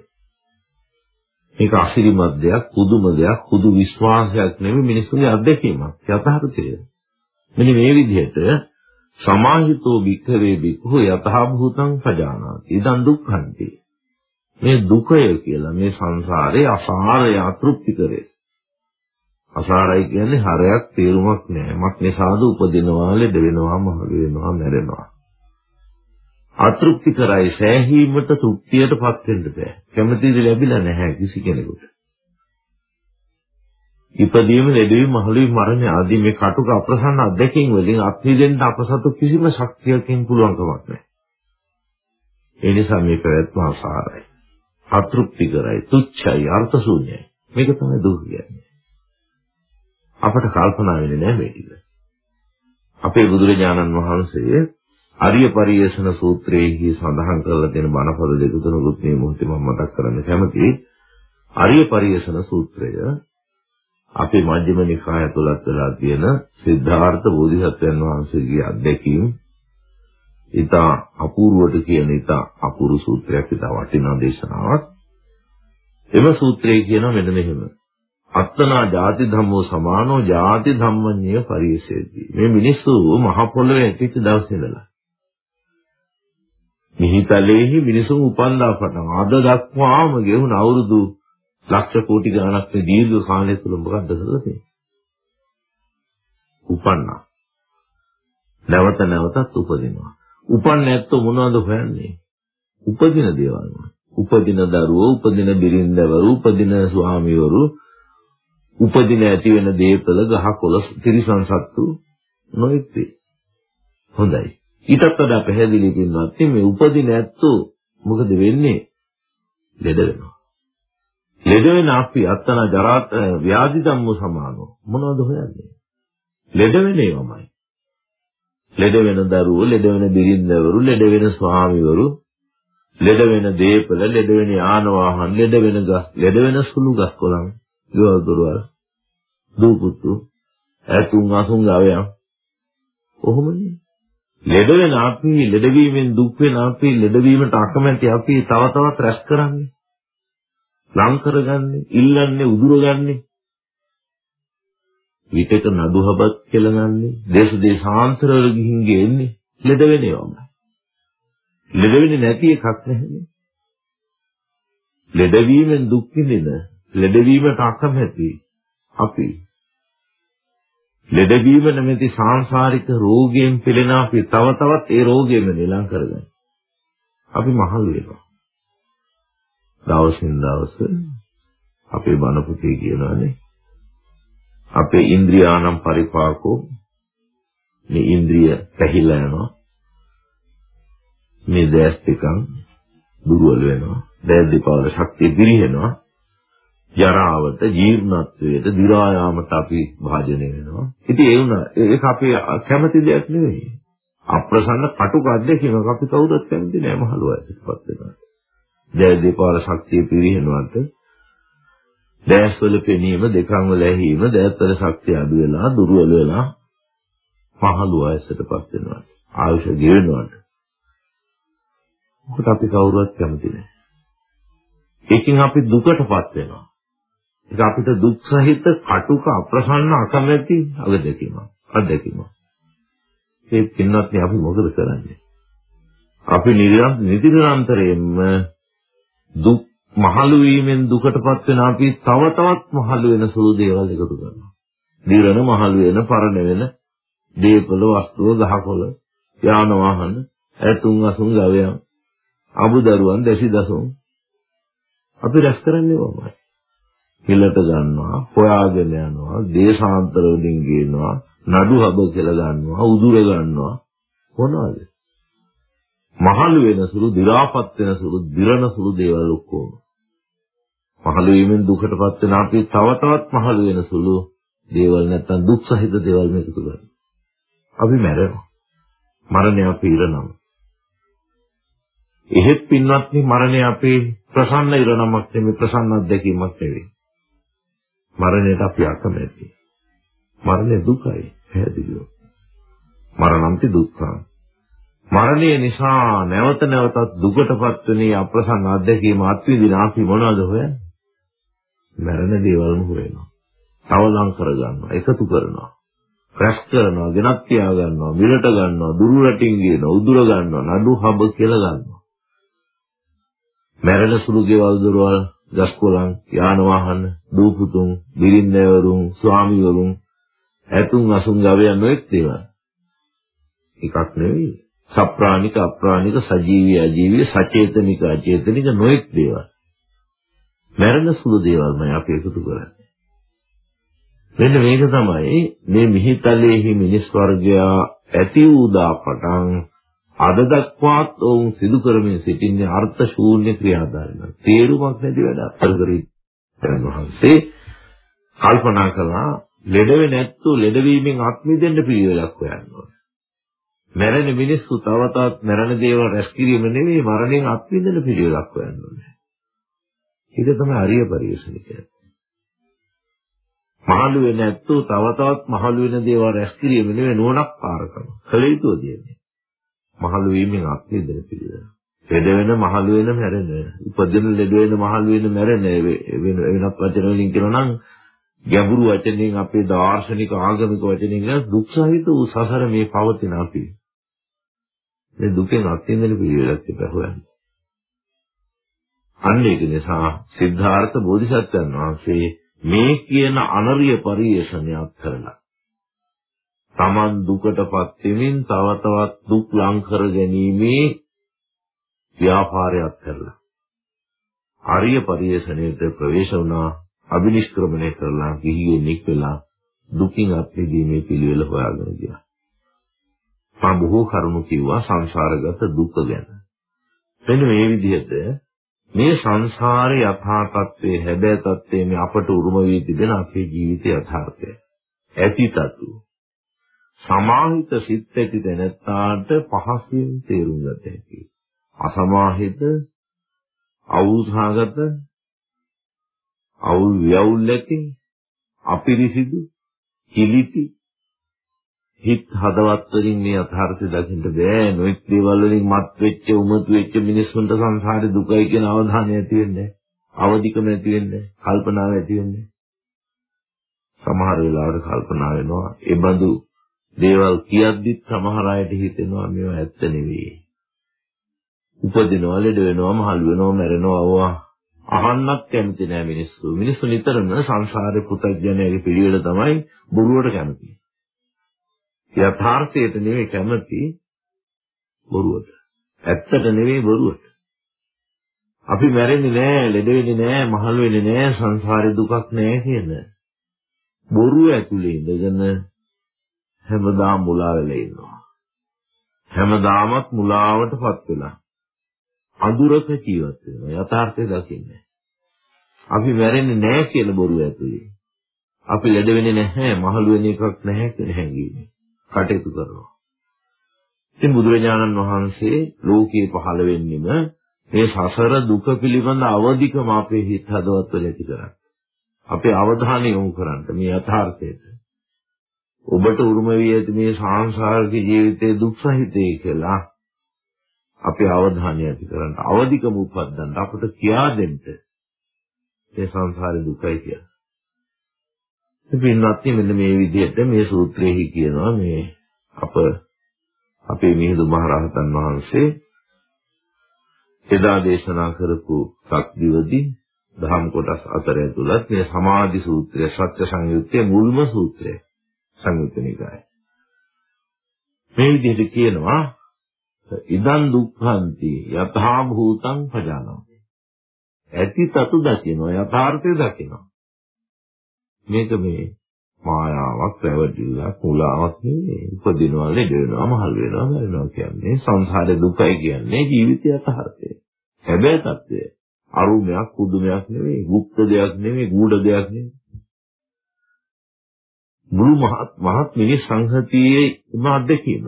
මේක අසිරිමත් දෙයක්, පුදුම දෙයක්, පුදු විශ්වාසයක් නෙමෙයි මිනිස්සුන්ගේ අත්දැකීමක්, යථාර්ථය. මෙන්න මේ විදිහට සමාහිතෝ භික්ඛවේ භික්ඛු යතහා භූතං පජානාති. ඉදන් දුක්ඛන්ති. මේ දුකය කියලා මේ සංසාරේ අසාරය අතෘප්ති කරේ. අසාරයි කියන්නේ හරයක් තේරුමක් නෑ. මක් නිසාද උපදිනවා, ලෙඩ වෙනවා, මහලු වෙනවා, මැරෙනවා. අතෘප්ති කරයි සෑහීමට තෘප්තියටපත් වෙන්න බෑ. කැමැතිද ලැබිලා නැහැ කිසි කෙනෙකුට. ඉපදීම, ලෙඩවීම, මහලුවීම, මරණය ආදී මේ කටුක අප්‍රසන්න අත්දැකීම් වලින් අත්විඳෙන්න අපසතු කිසිම ශක්තියකින් පුළුවන් කමක් නැහැ. ඒ නිසා මේ පැවැත්ම අසාරයි. අතෘප්ති කරයි, තුච්චයි, අර්ථ ශූන්‍යයි. මේක තමයි දුක කියන්නේ. අපට කල්පනා වෙන්නේ නැහැ මේ ටික. අපේ බුදුරජාණන් වහන්සේ අරිය පරියේෂණ සූත්‍රයේහි සඳහන් කරලා තියෙන බණපද දෙක තුනකුත් මේ මොහොතේ මම මතක් කරන්න කැමතියි. අරිය පරියේෂණ සූත්‍රය අපේ මජ්ක්‍ධිම නිකාය තුලත් වෙලා තියෙන සිද්ධාර්ථ බෝධිසත්වයන් වහන්සේගේ අත්දැකීම් ඊතා අපූර්වට කියන ඊතා අපූර්ව සූත්‍රයක් ඊතා වටිනා දේශනාවක්. එම සූත්‍රයේ කියනවා මෙන්න මෙහෙම. අත්තනා ಜಾති ධම්මෝ සමානෝ ಜಾති ධම්මඤ්ඤය පරියසේති. මේ මිනිස්සු මහ පොළවේ ඇතිච්ච දවසේ ඉඳලා. මිහිතලෙහි මිනිසුන් උපන්දා පටන් අද දක්වාම ගෙවුන අවුරුදු ලක්ෂ කෝටි ගණනක් මේ දීර්ඝ කාලය තුල මොකද්ද කරලා තියෙන්නේ? උපන්නා. නැවත නැවතත් උපදිනවා. උපන් නැත්තු මොනවද හොයන්නේ? උපදින දේවල්. උපදින දරුවෝ, උපදින බිරින්දවරු, උපදින ස්වාමිවරු උපදින ඇති වෙන දේපල ගහ කොළ තිරිසන් සත්තු නොයෙක් වේ. හොඳයි. ඊටත් වඩා පැහැදිලි වෙනවත් මේ උපදින ඇත්තෝ මොකද වෙන්නේ? ලෙඩ වෙනවා. ලෙඩ වෙන අපි අත්තන ජරාත ව්‍යාධි ධම්ම සමානෝ මොනවද හොයන්නේ? ලෙඩ වෙනේවමයි. ලෙඩ වෙන දරුවෝ, ලෙඩ වෙන බිරින්දවරු, ලෙඩ වෙන ස්වාමිවරු, ලෙඩ වෙන දේපල, ලෙඩ වෙන යාන වාහන, ලෙඩ වෙන ගස්, ලෙඩ වෙන සුළු ගස් කොළන්, ගෙවල් දොරවල්, දූ පුතු, ඇතුන් අසුන් ගවයන්. කොහොමනේ? ලෙඩ වෙන අපි ලෙඩවීමෙන් දුක් වෙන අපි ලෙඩවීමට අකමැති අපි තව තවත් රැස් කරන්නේ. ලං කරගන්නේ, ඉල්ලන්නේ, උදුරගන්නේ. විතක නඩුහබත් කෙලගන්නේ දේශ දේශාන්තරවල ගිහින් ගේන්නේ ලෙඩ වෙනවම. ලෙඩ වෙන්නේ නැති එකක් නැහැනේ. ලෙඩවීමෙන් දුක් විඳින ලෙඩවීමට අකමැති අපි ලෙඩවීම නැමැති සාංශාරික රෝගයෙන් පෙළෙන අපි තව තවත් ඒ රෝගයෙම නිලං කරගන්න. අපි මහලු වෙනවා. දවසින් දවස අපේ බණ පුතේ කියනවානේ. අපේ ඉන්ද්‍රියානම් පරිපාකෝ. මේ ඉන්ද්‍රිය පැහිලා යනවා. මේ දැස් දෙකන් දුර්වල වෙනවා. දැස් දෙපාර ශක්තිය පිරිහෙනවා ජරාවට ජීර්ණත්වයට දි รา යාමට අපි භාජනය වෙනවා. ඉතින් ඒ වුණා. ඒක අපේ කැමති දෙයක් නෙවෙයි. අප්‍රසන්න කටුක අධ්‍යක්ෂණයක් අපි කවුරුත් කැමති නෑ මහලු වයසටපත් වෙනවා. දැස් දෙපාර ශක්තිය පිරිහෙනවට දැස්වල පෙනීම දෙකන් වල ඇහිීම දැස්වල ශක්තිය අඩු වෙලා දුර්වල වෙලා පහළු වයසටපත් වෙනවා. ආයුෂ ගෙවෙනවාට. මොකට අපි කවුරුවත් කැමති නැහැ ඒකෙන් අපි දුකටපත් වෙනවා. ඒක අපිට දුක් සහිත කටුක අප්‍රසන්න අකමැති අගදකීම අත්දැකීම ඒ පින්වත්නි අපි මොකද කරන්නේ අපි නිරන්තරයෙන්ම දුක් මහලු වීමෙන් දුකටපත් වෙන අපි තව තවත් මහලු වෙන සුළු දේවල් එකතු කරනවා. දිරණ මහලු වෙන පරණ වෙන දීපල වස්තුව ගහකොළ යාන වාහන ඇතුන් අසුන් ගවයන් අබුදරුවන් දැසි දසුන් අපි රැස් කරන්නේ වමයි. හිලට ගන්නවා, හොයාගෙන යනවා, දේශාන්තර වලින් ගේනවා, නඩු හබ කියලා ගන්නවා, උදුර ගන්නවා මොනවද? මහලු වෙන සුළු, දි รา පත් වෙන සුළු, දිරණ සුළු දේවල් ඔක්කොම. පහළ වීමෙන් දුකටපත් වෙන අපි තව තවත් පහළ වෙන සුළු දේවල් නැත්තම් දුක් සහිත දේවල් මේකතු කරනවා. අපි මැරෙනවා. මරණය අපේ ඉරණම. එහෙත් පින්වත්නි මරණය අපේ ප්‍රසන්න ඉරණමක් නෙමෙයි ප්‍රසන්න අත්දැකීමක් නෙවෙයි. මරණයට අපි අකමැති. මරණය දුකයි පැහැදිලිව. මරණන්ති දුක්ඛං. මරණය නිසා නැවත නැවතත් දුකටපත් වෙන අප්‍රසන්න අත්දැකීම අත්විඳින අපි මොනවද හොයන්නේ? මැරෙන දේවල්ම හොයනවා. තවලම් කරගන්නවා, එකතු කරනවා. රැස් කරනවා, ගෙනත් තියා ගන්නවා, මිලට ගන්නවා, දුරු රටින් ගේනවා, උදුර ගන්නවා, නඩු හබ කියලා ගන්නවා. මැරෙන සුළු ගෙවල් දොරවල්, ගස්කොලන්, යාන වාහන, දූපුතුන්, බිරින්දෑවරුන්, ස්වාමිවරුන්, ඇතුන් අසුන් ගවයන් නොඑක් දේවල්. එකක් නෙවෙයි. සප්‍රාණික අප්‍රාණික සජීවී අජීවී සචේතනික අචේතනික නොඑක් දේවල්. මැරෙන සුළු දේවල්මයි අපි එකතු කරන්නේ. මෙන්න මේක තමයි මේ මිහිතලයේහි මිනිස් වර්ගයා ඇති වූ දා පටන් අද දක්වාත් ඔවුන් සිදු කරමින් සිටින්නේ අර්ථ ශූන්‍ය ක්‍රියාදාමයක්. තේරුමක් නැති වැඩ අත්කර කරගෙන වහන්සේ කල්පනා කළා ලෙඩ වෙ නැත්තු ලෙඩවීමෙන් අත් මිදෙන්න පිළිවෙලක් හොයන්න ඕනේ. මැරෙන මිනිස්සු තව තවත් මැරෙන දේවල් රැස් කිරීම නෙවෙයි මරණයෙන් අත් මිදෙන්න පිළිවෙලක් හොයන්න ඕනේ. ඒක තමයි අරිය පරිශ්‍රණය කියන්නේ. මහලු වෙන ඇත්තෝ තව තවත් මහලු වෙන දේවල් රැස් කිරීම නෙවෙයි නුවණක් පාර කරනවා. කළ යුතුව දෙන්නේ. මහලු වීමෙන් අත්විඳින පිළිවෙල. ලෙඩ වෙන මහලු වෙන මැරෙන. උපදින ලෙඩ වෙන මහලු වෙන මැරෙන වෙන වෙනත් වචන වලින් කියනවා නම් ගැඹුරු වචනෙන් අපේ දාර්ශනික ආගමික වචනෙන් දුක් සහිත වූ සසර මේ පවතින අපි. මේ දුකෙන් අත්විඳින පිළිවෙලක් තිබ්බ හොයන්නේ. අන්න ඒක නිසා සිද්ධාර්ථ බෝධිසත්වයන් වහන්සේ මේ කියන අනරිය පරිේශණයක් කරලා තමන් දුකටපත් වෙමින් තව තවත් දුක් ලං කර ගැනීමේ ව්‍යාපාරයක් කරලා ආර්ය පරිේශණයට ප්‍රවේශ වුණා අභිනිෂ්ක්‍රමණය කරලා ගිහිගෙන් නික්වලා දුකින් අත්මිදීමේ පිළිවෙල හොයාගෙන ගියා. මම බොහෝ කරුණු කිව්වා සංසාරගත දුක ගැන. මෙන්න මේ විදිහට මේ සංසාරේ යථා තත්ත්වයේ හැබෑ තත්ත්වයේ මේ අපට උරුම වී තිබෙන අපේ ජීවිතයේ යථාර්ථය. ඇතිතතු සමාහිත සිත් ඇති දැනත්තාට පහසුවෙන් තේරුම් ගත හැකියි. අසමාහිත අවුල්සහගත අවුල් ව්‍යවුල් ඇති අපිරිසිදු කිලිති හිත හදවත් වලින් මේ යථාර්ථය දකින්න බෑ. නොඑක් දේවල් වලින් මත් වෙච්ච උමතු වෙච්ච මිනිස්සුන්ට සංසාරේ දුකයි කියන අවධානය ඇති වෙන්නේ අවදිකම ඇති වෙන්නේ කල්පනාව ඇති වෙන්නේ සමහර වෙලාවට කල්පනා වෙනවා. ඒ බඳු දේවල් කියද්දිත් සමහර අයට හිතෙනවා මේවා ඇත්ත නෙවෙයි. උපදිනවා ලෙඩ වෙනවා මහලු වෙනවා මැරෙනවා අහන්නත් කැමති නෑ මිනිස්සු. මිනිස්සු නිතරම සංසාරේ පුතඥයාගේ පිළිවෙල තමයි බොරුවට කැමති. යථාර්ථයට නෙවෙයි කැමති බොරුවට. ඇත්තට නෙවෙයි බොරුවට. අපි මැරෙන්නේ නෑ, ලෙඩ වෙන්නේ නෑ, මහලු වෙන්නේ නෑ, සංසාරේ දුකක් නෑ කියන බොරුව ඇතුලේ ඉඳගෙන හැමදාම මුලා වෙලා ඉන්නවා. හැමදාමත් මුලාවටපත් වෙලා අඳුරක ජීවත් වෙනවා. යථාර්ථය දකින්නේ. අපි මැරෙන්නේ නැහැ කියලා බොරුව ඇතුලේ. අපි ලෙඩ වෙන්නේ නැහැ, මහලු වෙන එකක් නැහැ කියලා හැඟීමේ කටයුතු කරනවා. ඉතින් බුදුරජාණන් වහන්සේ ලෝකේ පහළ වෙන්නෙම මේ සසර දුක පිළිබඳ අවධිකම අපේ හිත හදවත් වල ඇති කරගන්න. අපේ අවධානය යොමු කරන්න මේ යථාර්ථයට. ඔබට උරුම වී ඇති මේ සාංශාරික ජීවිතයේ දුක් සහිතයි කියලා අපේ අවධානය ඇති කරන්න අවදිකම උපදින්න අපට කියා දෙන්න මේ සංසාරේ දුකයි කියලා. පින්වත්නි මෙන්න මේ විදිහට මේ සූත්‍රයේහි කියනවා මේ අප අපේ මිහිඳු මහරහතන් වහන්සේ එදා දේශනා කරපු සක්දිවදී දහම් කොටස් අතර ඇතුළත් මේ සමාධි සූත්‍රය සත්‍ය සංයුත්තේ මුල්ම සූත්‍රය සංයුත්ත නිකාය. මේ විදිහට කියනවා ඉදන් දුක්ඛන්ති යථා භූතං පජානති. ඇති සතු දකිනවා යථාර්ථය දකිනවා. මේක මේ මායාවක් පැවතිලා කුලාවක් නෙවෙයි. උපදිනවා ලෙඩ වෙනවා මහල් වෙනවා මැරෙනවා කියන්නේ සංසාරේ දුකයි කියන්නේ ජීවිතය යථාර්ථය. හැබැයි தත්ත්වය අරුමයක් කුදුමයක් නෙවෙයි, গুপ্ত දෙයක් නෙවෙයි, ගූඪ දෙයක් නෙවෙයි. මුළු මහත් මහත් මිනිස් සංහතියේ උනාදකීම.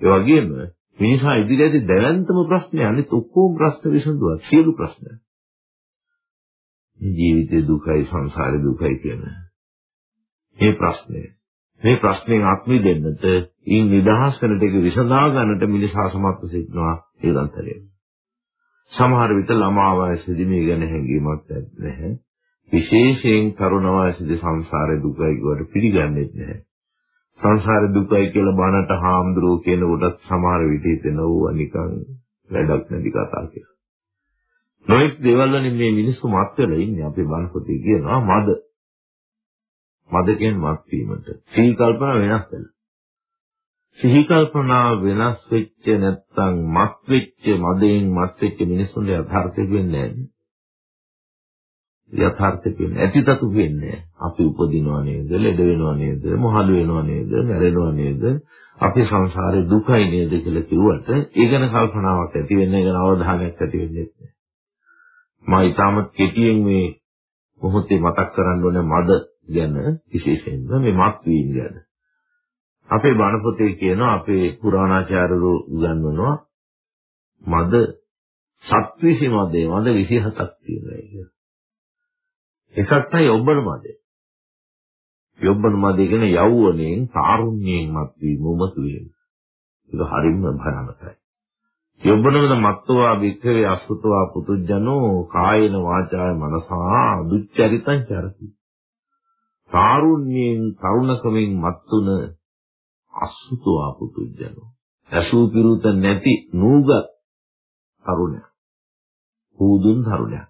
ඒ වගේම මිනිසා ඉදිරියේදී දැවැන්තම ප්‍රශ්නේ අනිත් ඔක්කොම ප්‍රශ්න විසඳුවා සියලු ප්‍රශ්න. මේ ජීවිතේ දුකයි සංසාරේ දුකයි කියන මේ ප්‍රශ්නේ මේ ප්‍රශ්නේ ආත්මෙ දෙන්නට ඉන් නිදහස් වෙන දෙක විසඳා ගන්නට මිනිසා සමත්ව සිටිනවා ඒ අන්තරයෙන්. සමහර විට ළමා වයසේදී මේ ගැන හැඟීමක් නැහැ. විශේෂයෙන් තරුණ වයසේදී සංසාරේ දුකයි කියවට පිළිගන්නේ නැහැ. සංසාරේ දුකයි කියලා බණට හාමුදුරුවෝ කියන කොටත් සමහර විට හිතෙනවා නිකන් වැඩක් නැති කතා කියලා. නොඑක් දේවල් වලින් මේ මිනිස්සු මත් වෙලා ඉන්නේ අපේ බණ පොතේ කියනවා මද. මද කියන්නේ මත් වීමට. සිහි කල්පනා වෙනස් වෙනවා. සිහි කල්පනා වෙනස් වෙච්ච නැත්තම් මත් වෙච්ච මදයෙන් මත් වෙච්ච මිනිස්සුන්ට යථාර්ථය වෙන්නේ නැහැ. යථාර්ථය වෙන්නේ ඇතිතතු වෙන්නේ. අපි උපදිනවා නේද? ලෙඩ වෙනවා නේද? මොහලු වෙනවා නේද? මැරෙනවා නේද? අපි සංසාරේ දුකයි නේද කියලා කිව්වට ඒ ගැන කල්පනාවක් ඇති වෙන්නේ ගැන අවධානයක් ඇති වෙන්නේ නැහැ. මම ඊටමත් කෙටියෙන් මේ මොහොතේ මතක් කරන්න ඕනේ මද ගැන විශේෂයෙන්ම මේ මත් වීම ගැන. අපේ බණ පොතේ කියනවා අපේ පුරාණාචාර්යවරු උගන්වනවා මද සත්විසි මදේ මද 27ක් තියෙනවා කියලා. එකක් තමයි යොබ්බන මදය. යොබ්බන මදය කියන්නේ යෞවනයෙන් තාරුණ්‍යයෙන් මත්වීම උමතු වීම. ඒක හරිම භයානකයි. යොබ්බනමද මත්වා වික්‍රේ අසුතවා පුතුජනෝ කායේන වාචාය මනසා දුච්චරිතං චරති. තාරුණ්‍යයෙන් තරුණකමින් මත්තුන අසුතවා පුතුජනෝ. ඇසූ පිරුත නැති නූග තරුණයා. හූදුන් තරුණයා.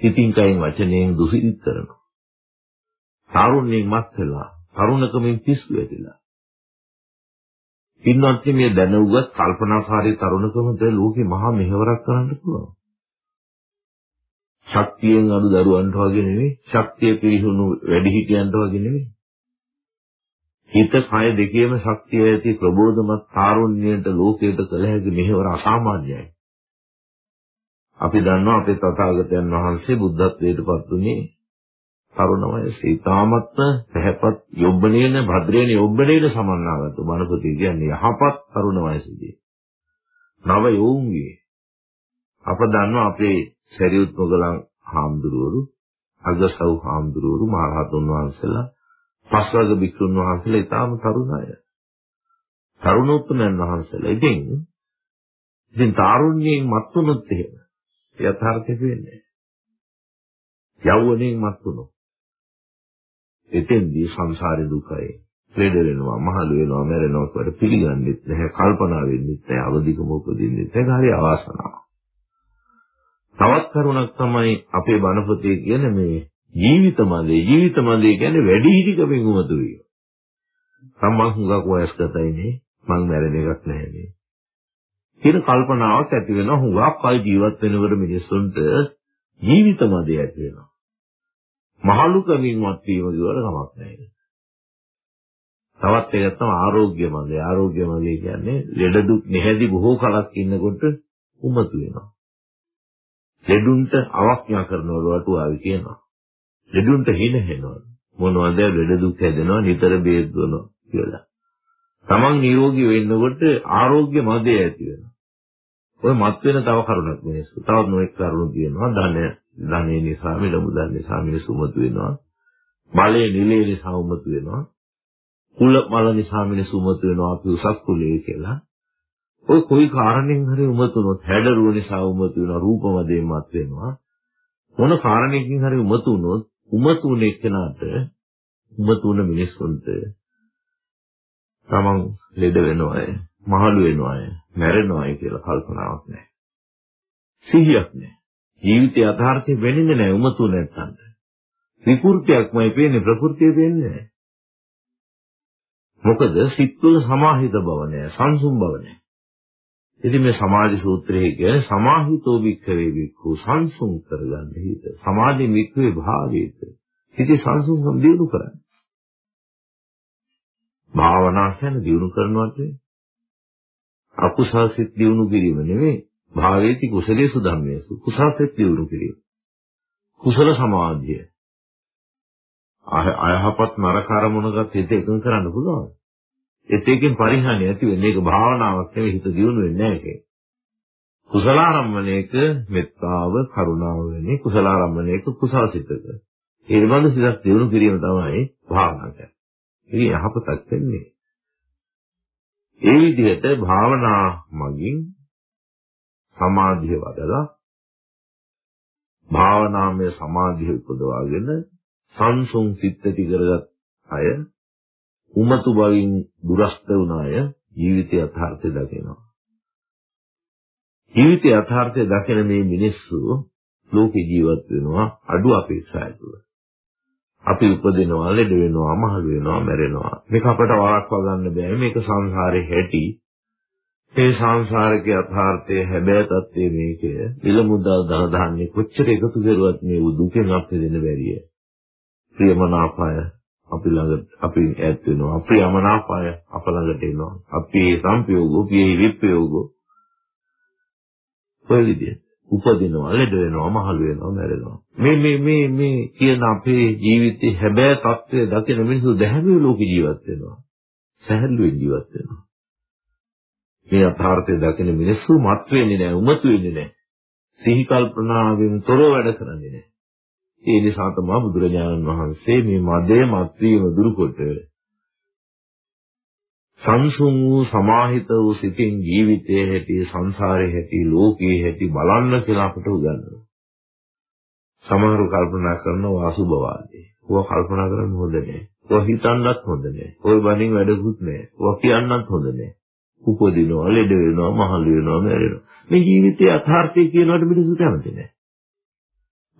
හිතින් කයින් වචනයෙන් දුසිරිත කරනවා. තරුණයෙන් මත් වෙලා, තරුණකමින් පිස්සු වැටිලා. ඉන්නත් මේ දැනුවත් කල්පනාකාරී තරුණකමද ලෝකේ මහා මෙහෙවරක් කරන්න පුළුවන්. ශක්තියෙන් අඩු දරුවන්ට වගේ නෙවෙයි, ශක්තිය පිරිහුණු වැඩිහිටියන්ට වගේ නෙවෙයි. හිත කය දෙකේම ශක්තිය ඇති ප්‍රබෝධමත් තාරුණ්‍යයට ලෝකයට කළ හැකි මෙහෙවර අසාමාන්‍යයි. අපි දන්නවා අපේ තථාගතයන් වහන්සේ බුද්ධත්වයට පත් වුණේ තරුණ වයසේ. ඊ타මත්ම පැහැපත් යොබ්බනේන භද්‍රේන යොබ්බනේන සමන්නාගත බණපති කියන්නේ යහපත් තරුණ වයසේදී. නව යෝන්ගේ අප දන්නවා අපේ සරියුත් මොගලන් හාමුදුරුවරු අගසව් හාමුදුරුවරු මහරහතුන් වහන්සේලා පස්වග බික්ෂුන් වහන්සේලා ඊටාම තරුණ අය. තරුණෝත්තමයන් වහන්සේලා. ඉතින් ඉතින් තාරුණ්‍යයෙන් මත්තුනොත් එහෙම යථාර්ථය වෙන්නේ. යෞවනයෙන් මත් වුණොත්. එතෙන්දී සංසාරේ දුකයි. ලෙඩ වෙනවා, මහලු වෙනවා, මැරෙනවා කියලා පිළිගන්නෙත් නැහැ, කල්පනා වෙන්නෙත් නැහැ, අවදිකම උපදින්නෙත් නැහැ. හරි අවාසනාවක්. තවත් කරුණක් තමයි අපේ බණපොතේ කියන මේ ජීවිත මදේ ජීවිත මදේ කියන්නේ වැඩි හිටිකමින් උමතු වීම. සම්මන් හුඟක් වයස්ගතයිනේ මං මැරෙන එකක් නැහැ නේ. කියන කල්පනාවක් ඇති වෙනවා හුඟක් කල් ජීවත් වෙනකොට මිනිස්සුන්ට ජීවිත මදේ ඇති වෙනවා. මහලුකමින් වත් වීම කියවල කමක් නැහැ. තවත් එකක් තමයි ආරෝග්‍ය මදේ. ආරෝග්‍ය මදේ කියන්නේ ලෙඩ දුක් නැහැදි බොහෝ කලක් ඉන්නකොට උමතු වෙනවා. ලෙඩුන්ට අවඥා කරනවලු අටුවාවේ කියනවා. ලෙඩුන්ට හින හෙනවා. මොනවද ලෙඩ දුක් හැදෙනවා නිතර බේත් දුනවා කියලා. තමන් නිරෝගී වෙන්නකොට ආරෝග්‍ය මදය ඇති වෙනවා. ඔය මත් වෙන තව කරුණක් මිනිස්සු. තවත් නොඑක් කරුණු කියනවා. ධනය ධනෙ නිසා මිල මුදල් නිසා මිනිස්සු උමතු වෙනවා. බලය නිලේ නිසා උමතු වෙනවා. කුල මල නිසා මිනිස්සු උමතු වෙනවා. අපි උසස් කුලයේ කියලා. ඔය කොයි කාරණෙන් හරි උමතුනොත් හැඩරුව නිසා උමතු වෙනවා. රූපමදේමත් වෙනවා. මොන කාරණයකින් හරි උමතුනොත් උමතුන එක්කනට උමතුන මිනිස්සුන්ට තමන් ලෙඩ වෙනවයි, මහලු වෙනවයි, මැරෙනවයි කියලා කල්පනාවක් නැහැ. සිහියක් නැහැ. ජීවිතයේ යථාර්ථය වෙන්නේ නැහැ උමතුන නැත්තඳ. විකෘතියක්මයි පේන්නේ ප්‍රകൃතිය පේන්නේ නැහැ. මොකද සිත් තුළ සමාහිත බව නැහැ, සංසුම් බව නැහැ. ඉතින් මේ සමාධි සූත්‍රයේ කියන්නේ සමාහිතෝ වික්ඛවේ වික්ඛු සංසුන් කරගන්න හිත. සමාධි වික්ඛවේ භාවේත. ඉතින් සංසුන්කම් දිනු කරන්නේ. භාවනා කියන දිනු කරනවට අකුසල් සිත් දිනු කිරීම නෙවෙයි. භාවේති කුසලේසු ධම්මේසු. කුසල් සිත් දිනු කිරීම. කුසල සමාධිය. අයහපත් නරක අරමුණකට හිත එකඟ කරන්න පුළුවන්. එතෙකින් පරිහානිය ඇති වෙන්නේ ඒක භාවනාවක් නෙවෙයි හිත දියුණු වෙන්නේ නැහැ ඒක. කුසලාරම්මණයක මෙත්තාව කරුණාව වෙන්නේ කුසලාරම්මණයක කුසල්සිතක. ඒ වගේ සිතක් දියුණු කිරීම තමයි භාවනාව කියන්නේ. ඉතින් යහපතක් වෙන්නේ. ඒ විදිහට භාවනා මගින් සමාධිය වඩලා භාවනාමය සමාධිය උපදවාගෙන සංසුන් සිත් ඇති කරගත් අය උමතු බවින් දුරස්ත වුණ අය ජීවිතය යථාර්ථය දකිනවා. ජීවිතය යථාර්ථය දකින මේ මිනිස්සු ලෝකේ ජීවත් වෙනවා අඩු අපේක්ෂා ඇතුව. අපි උපදිනවා, ලෙඩ වෙනවා, මහලු වෙනවා, මැරෙනවා. මේක අපට වළක්වා ගන්න බෑ. මේක සංසාරේ හැටි. මේ සංසාරික යථාර්ථයේ හැබෑ තත්ත්වයේ මේකය. ඉල මුදල් ධන ධාන්‍ය කොච්චර එකතු කරුවත් මේ දුකෙන් අපිට දෙන්න බැරිය. ප්‍රියමනාපය අපි ළඟ අපි ඈත් වෙනවා අප්‍රියමනාපය අප ළඟට එනවා අපි සංපයෝගෝ පියේ විප්‍රයෝගෝ ඔය විදිහට උපදිනවා ලෙඩ වෙනවා මහලු වෙනවා මැරෙනවා. මේ මේ මේ මේ කියන අපේ ජීවිතේ හැබෑ తත්වය දකින මිනිස්සු දැහැමිව ලෝක ජීවත් වෙනවා. සැහැල්ලුවෙන් ජීවත් වෙනවා. මේ අපාර්ථය දකින මිනිස්සු මත් වෙන්නේ නැහැ උමතු වෙන්නේ නැහැ. සිහි කල්පනාවෙන් තොරව වැඩ කරන්නේ නැහැ. ඒ නිසා තමයි බුදුරජාණන් වහන්සේ මේ මදේ මත්වීම දුරුකොට සංසුන් වූ සමාහිත වූ සිතින් ජීවිතයේ හැටි සංසාරයේ හැටි ලෝකයේ හැටි බලන්න කියලා අපට උගන්වනවා. සමහරු කල්පනා කරනවා අසුභවාදී. ඔය කල්පනා කරන්න හොඳ නෑ. ඔය හිතන්නත් හොඳ නෑ. ඔය බණින් වැඩකුත් නෑ. ඔය කියන්නත් හොඳ නෑ. උපදිනවා, ලෙඩ වෙනවා, මහලු වෙනවා, මැරෙනවා. මේ ජීවිතයේ අර්ථය කියනවට මිනිස්සු කැමති නෑ.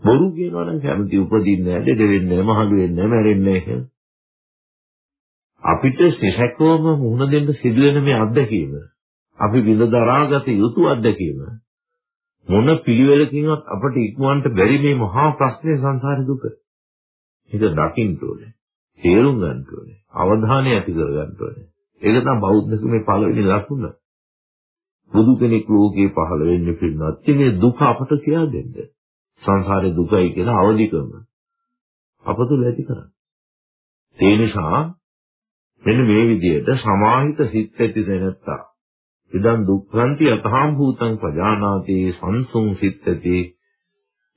බොරු කියනවා නම් කැමති උපදින්නේ නැහැ, දෙද වෙන්නේ නැහැ, මහලු වෙන්නේ නැහැ, මැරෙන්නේ නැහැ කියලා. අපිට සිසකෝම මුහුණ දෙන්න සිදුවෙන මේ අත්දැකීම අපි විඳ දරාගත යුතු අත්දැකීම මොන පිළිවෙලකින්වත් අපට ඉක්මවන්න බැරි මේ මහා ප්‍රශ්නේ සංසාර දුක. ඒක දකින්න ඕනේ. තේරුම් ගන්න ඕනේ. අවධානය ඇති කර ගන්න ඕනේ. ඒක තමයි බෞද්ධකමේ පළවෙනි ලක්ෂණ. බුදු කෙනෙක් ලෝකේ පහළ වෙන්නේ පින්නත් මේ දුක අපට කියා දෙන්නේ. සංසාරේ දුකයි කියලා අවදි කරන අපතුල ඇති කරන්නේ. ඒ නිසා මෙන්න මේ විදිහට සමාහිත සිත් ඇති දැනත්තා. ඉදන් දුක්ඛන්ති අතහම් භූතං පජානාති සංසුං සිත් ඇති,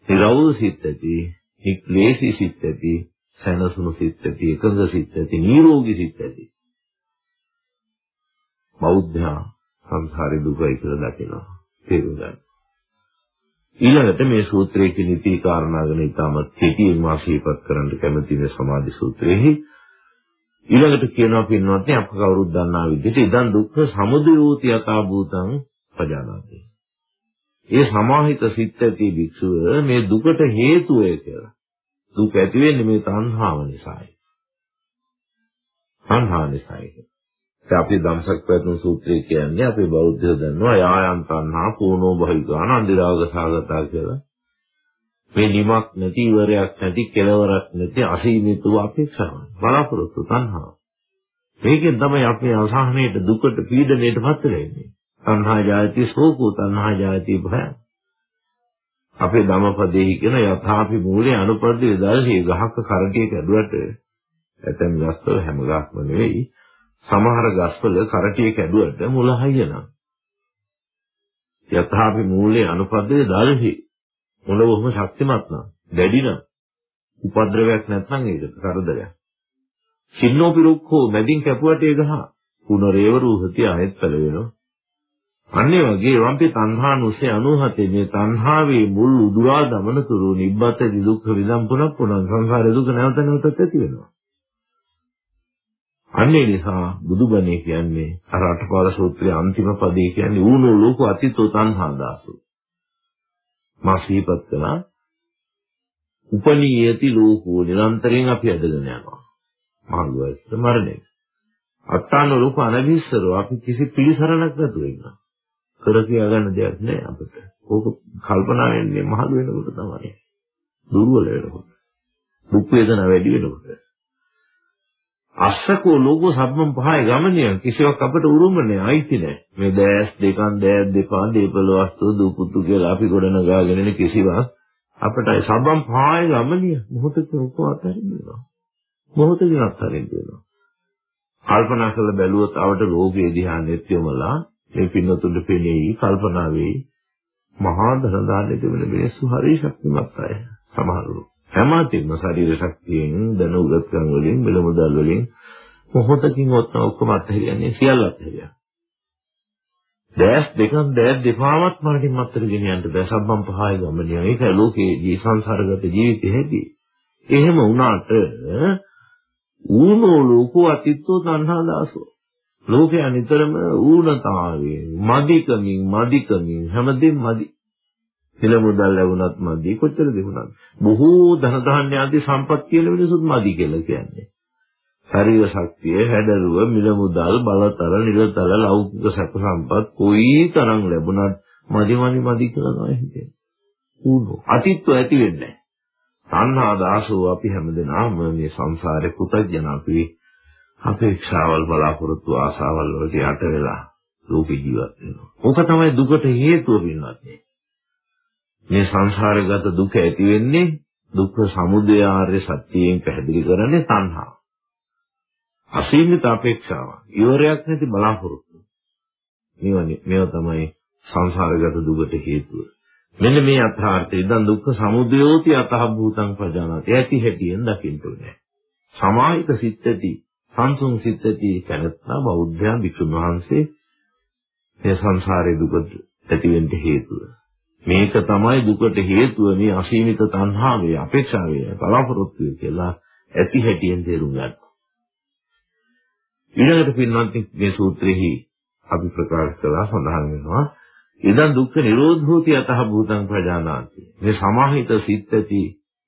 නිරවුල් සිත් ඇති, හික්ලේසි සිත් ඇති, සනසුණු සිත් ඇති, එකඟ සිත් ඇති, නිරෝගී සිත් ඇති. බෞද්ධයා සංසාරේ දුකයි කියලා දකිනවා. තේරුම් ගන්න. ඊළඟට මේ සූත්‍රයේ කිනිති කාරණා ගැන ඉතාමත් කෙටියෙන් වාසීපත් කරන්න කැමති මේ සමාධි සූත්‍රයේහි ඊළඟට කියනවා පින්වත්නි අප කවුරුත් දන්නා විදිහට ඉදන් දුක්ඛ සමුදයෝති යථා භූතං පජානාති. ඒ සමාහිත සිත් ඇති භික්ෂුව මේ දුකට හේතුවය කියලා. දුක ඇති වෙන්නේ මේ තණ්හාව නිසායි. තණ්හා නිසායි. දැන් අපි ධම්සක් පැතුම් සූත්‍රය කියන්නේ අපේ බෞද්ධයෝ දන්නවා යායන් තණ්හා පූර්ණෝ භවිකාන අන්දිරාග සාගතා කියලා. මේ නිමක් නැති ඉවරයක් නැති කෙලවරක් නැති අසීමිත වූ අපේක්ෂාව බලාපොරොත්තු තණ්හා. මේකෙන් තමයි අපි අසහනයට දුකට පීඩණයට පත් වෙන්නේ. තණ්හා ජාති සෝකෝ තණ්හා ජාති භය. අපේ ධම්මපදයේ කියන යථාපි මූලේ අනුපද්දේ දල්හි ගහක කරටිය කැඩුවට ඇතැම් ගස්වල හැම ගස්ම නෙවෙයි සමහර ගස්වල කරටිය කැඩුවට මුල හයියනම් යථාපි මූලේ අනුපද්දේ දල්හි මුල බොහොම ශක්තිමත් නම් දැඩි නම් උපද්‍රවයක් නැත්නම් ඒකට කරදරයක් සින්නෝපි රුක්ඛෝ මැදින් කැපුවට ඒ ගහ පුනරේව රූහති ආයෙත් පළ වෙනවා අන්නේ වගේ වම්පි තණ්හානුසේ 97 මේ තණ්හාවේ මුල් උදුරා දමන තුරු නිබ්බත දුක්ඛ විදම් පුනක් පුනං සංසාර දුක නැවත නැවතත් ඇති වෙනවා. අන්නේ නිසා බුදුබණේ කියන්නේ අර අටපාද සූත්‍රයේ අන්තිම පදේ කියන්නේ ඌනෝ ලෝක අතිතෝ තණ්හා දාසු. මා සිහිපත් කළා උපනීයති ලෝකෝ නිරන්තරයෙන් අපි ඇදගෙන යනවා. මහඟුවස්ත මරණය. අත්තාන ලෝක අනවිස්සරෝ අපි කිසි පිළිසරණක් නැතුව ඉන්නවා. කර කියා ගන්න දෙයක් නෑ අපිට. ඕක කල්පනා වෙන්නේ මහලු වෙනකොට තමයි. දුර්වල වෙනකොට. දුක් වේදනා වැඩි වෙනකොට. අස්සකෝ ලෝකෝ සබ්බම් පහයි ගමනිය කිසිවක් අපට උරුම නෑ අයිති නෑ. මේ දැස් දෙකන් දෑත් දෙපා දීපල වස්තු දුපුතු කියලා අපි ගොඩනගාගෙන ඉන්න කිසිවක් අපට සබ්බම් පහයි ගමනිය මොහොතක ඔක්කොම අත්හරින්නවා. මොහොතකින් අත්හරින්නවා. කල්පනා කරලා බැලුවොත් අවට ලෝකයේ දිහා නෙත්‍යමලා මේ පින්නතුන්ට පෙනෙයි කල්පනා වෙයි මහා ධන දාන්නේ තිබෙන මිනිස්සු හරි ශක්තිමත් අය සමහරව හැමතින්ම ශරීර ශක්තියෙන් ධන උගත්කම් වලින් මෙල මුදල් වලින් මොහොතකින් ඔත්න ඔක්කොම අත්හැරියන්නේ සියල්ල අත්හැරියා. දැස් දෙකක් දැස් දෙපාමත් මරණින් මත්තර ගෙනියන්න බෑ. සම්බම් පහය ගමනිය ඒක ලෝකේ සංසාරගත ජීවිතය හැටි එහෙම වුණාට ඌනෝ ලෝකෝ අතිත්තෝ තණ්හා දාසෝ ලෝකයා නිතරම ඌනතාවයෙන් මදිකමින් මදිකමින් හැමදේම මදි. හිල මුදල් ලැබුණත් මදි කොච්චර දෙහුණත්. බොහෝ ධන ධාන්‍ය ආදී සම්පත් කියන මිනිසුත් මදි කියලා කියන්නේ. ශරීර ශක්තිය, හැඩරුව, මිල මුදල්, බලතල, නිලතල, ලෞකික සැප සම්පත් කොයි තරම් ලැබුණත් මදි මදි මදි කියලා නෑ හිතෙන්නේ. ඌනෝ අතිත්ව ඇති වෙන්නේ නැහැ. තණ්හා දාසෝ අපි හැමදෙනාම මේ සංසාරේ පුතඥ අපි අපේක්ෂාවල් බලාපොරොත්තු ආසාවල් වලට යට වෙලා ලෝක ජීවත් වෙනවා. ඕක තමයි දුකට හේතුව වෙනවත් මේ සංසාරගත දුක ඇති වෙන්නේ දුක්ඛ සමුදය ආර්ය සත්‍යයෙන් පැහැදිලි කරන්නේ තණ්හා. අසීමිත අපේක්ෂාව. ඉවරයක් නැති බලාපොරොත්තු. මේවනේ මේවා තමයි සංසාරගත දුකට හේතුව. මෙන්න මේ අර්ථාර්ථය ඉදන් දුක්ඛ සමුදයෝති අතහ භූතං පජානාති. ඇති හැටියෙන් දකින්න ඕනේ. සමාහිත සිත්තති සංසුන් සිත් ඇති තැනත්තා බෞද්ධයන් වික්ෂුන් වහන්සේ මේ සංසාරේ දුක ඇති වෙන්න හේතුව. මේක තමයි දුකට හේතුව මේ අසීමිත තණ්හාවේ අපේක්ෂාවේ බලාපොරොත්තුවේ කියලා ඇති හැටියෙන් තේරුම් ගන්න. ඊළඟට පින්වත්නි මේ සූත්‍රෙහි අපි ප්‍රකාශ කළා සඳහන් වෙනවා ඉදන් දුක්ඛ නිරෝධෝති යතහ භූතං ප්‍රජානාති. මේ සමාහිත සිත් ඇති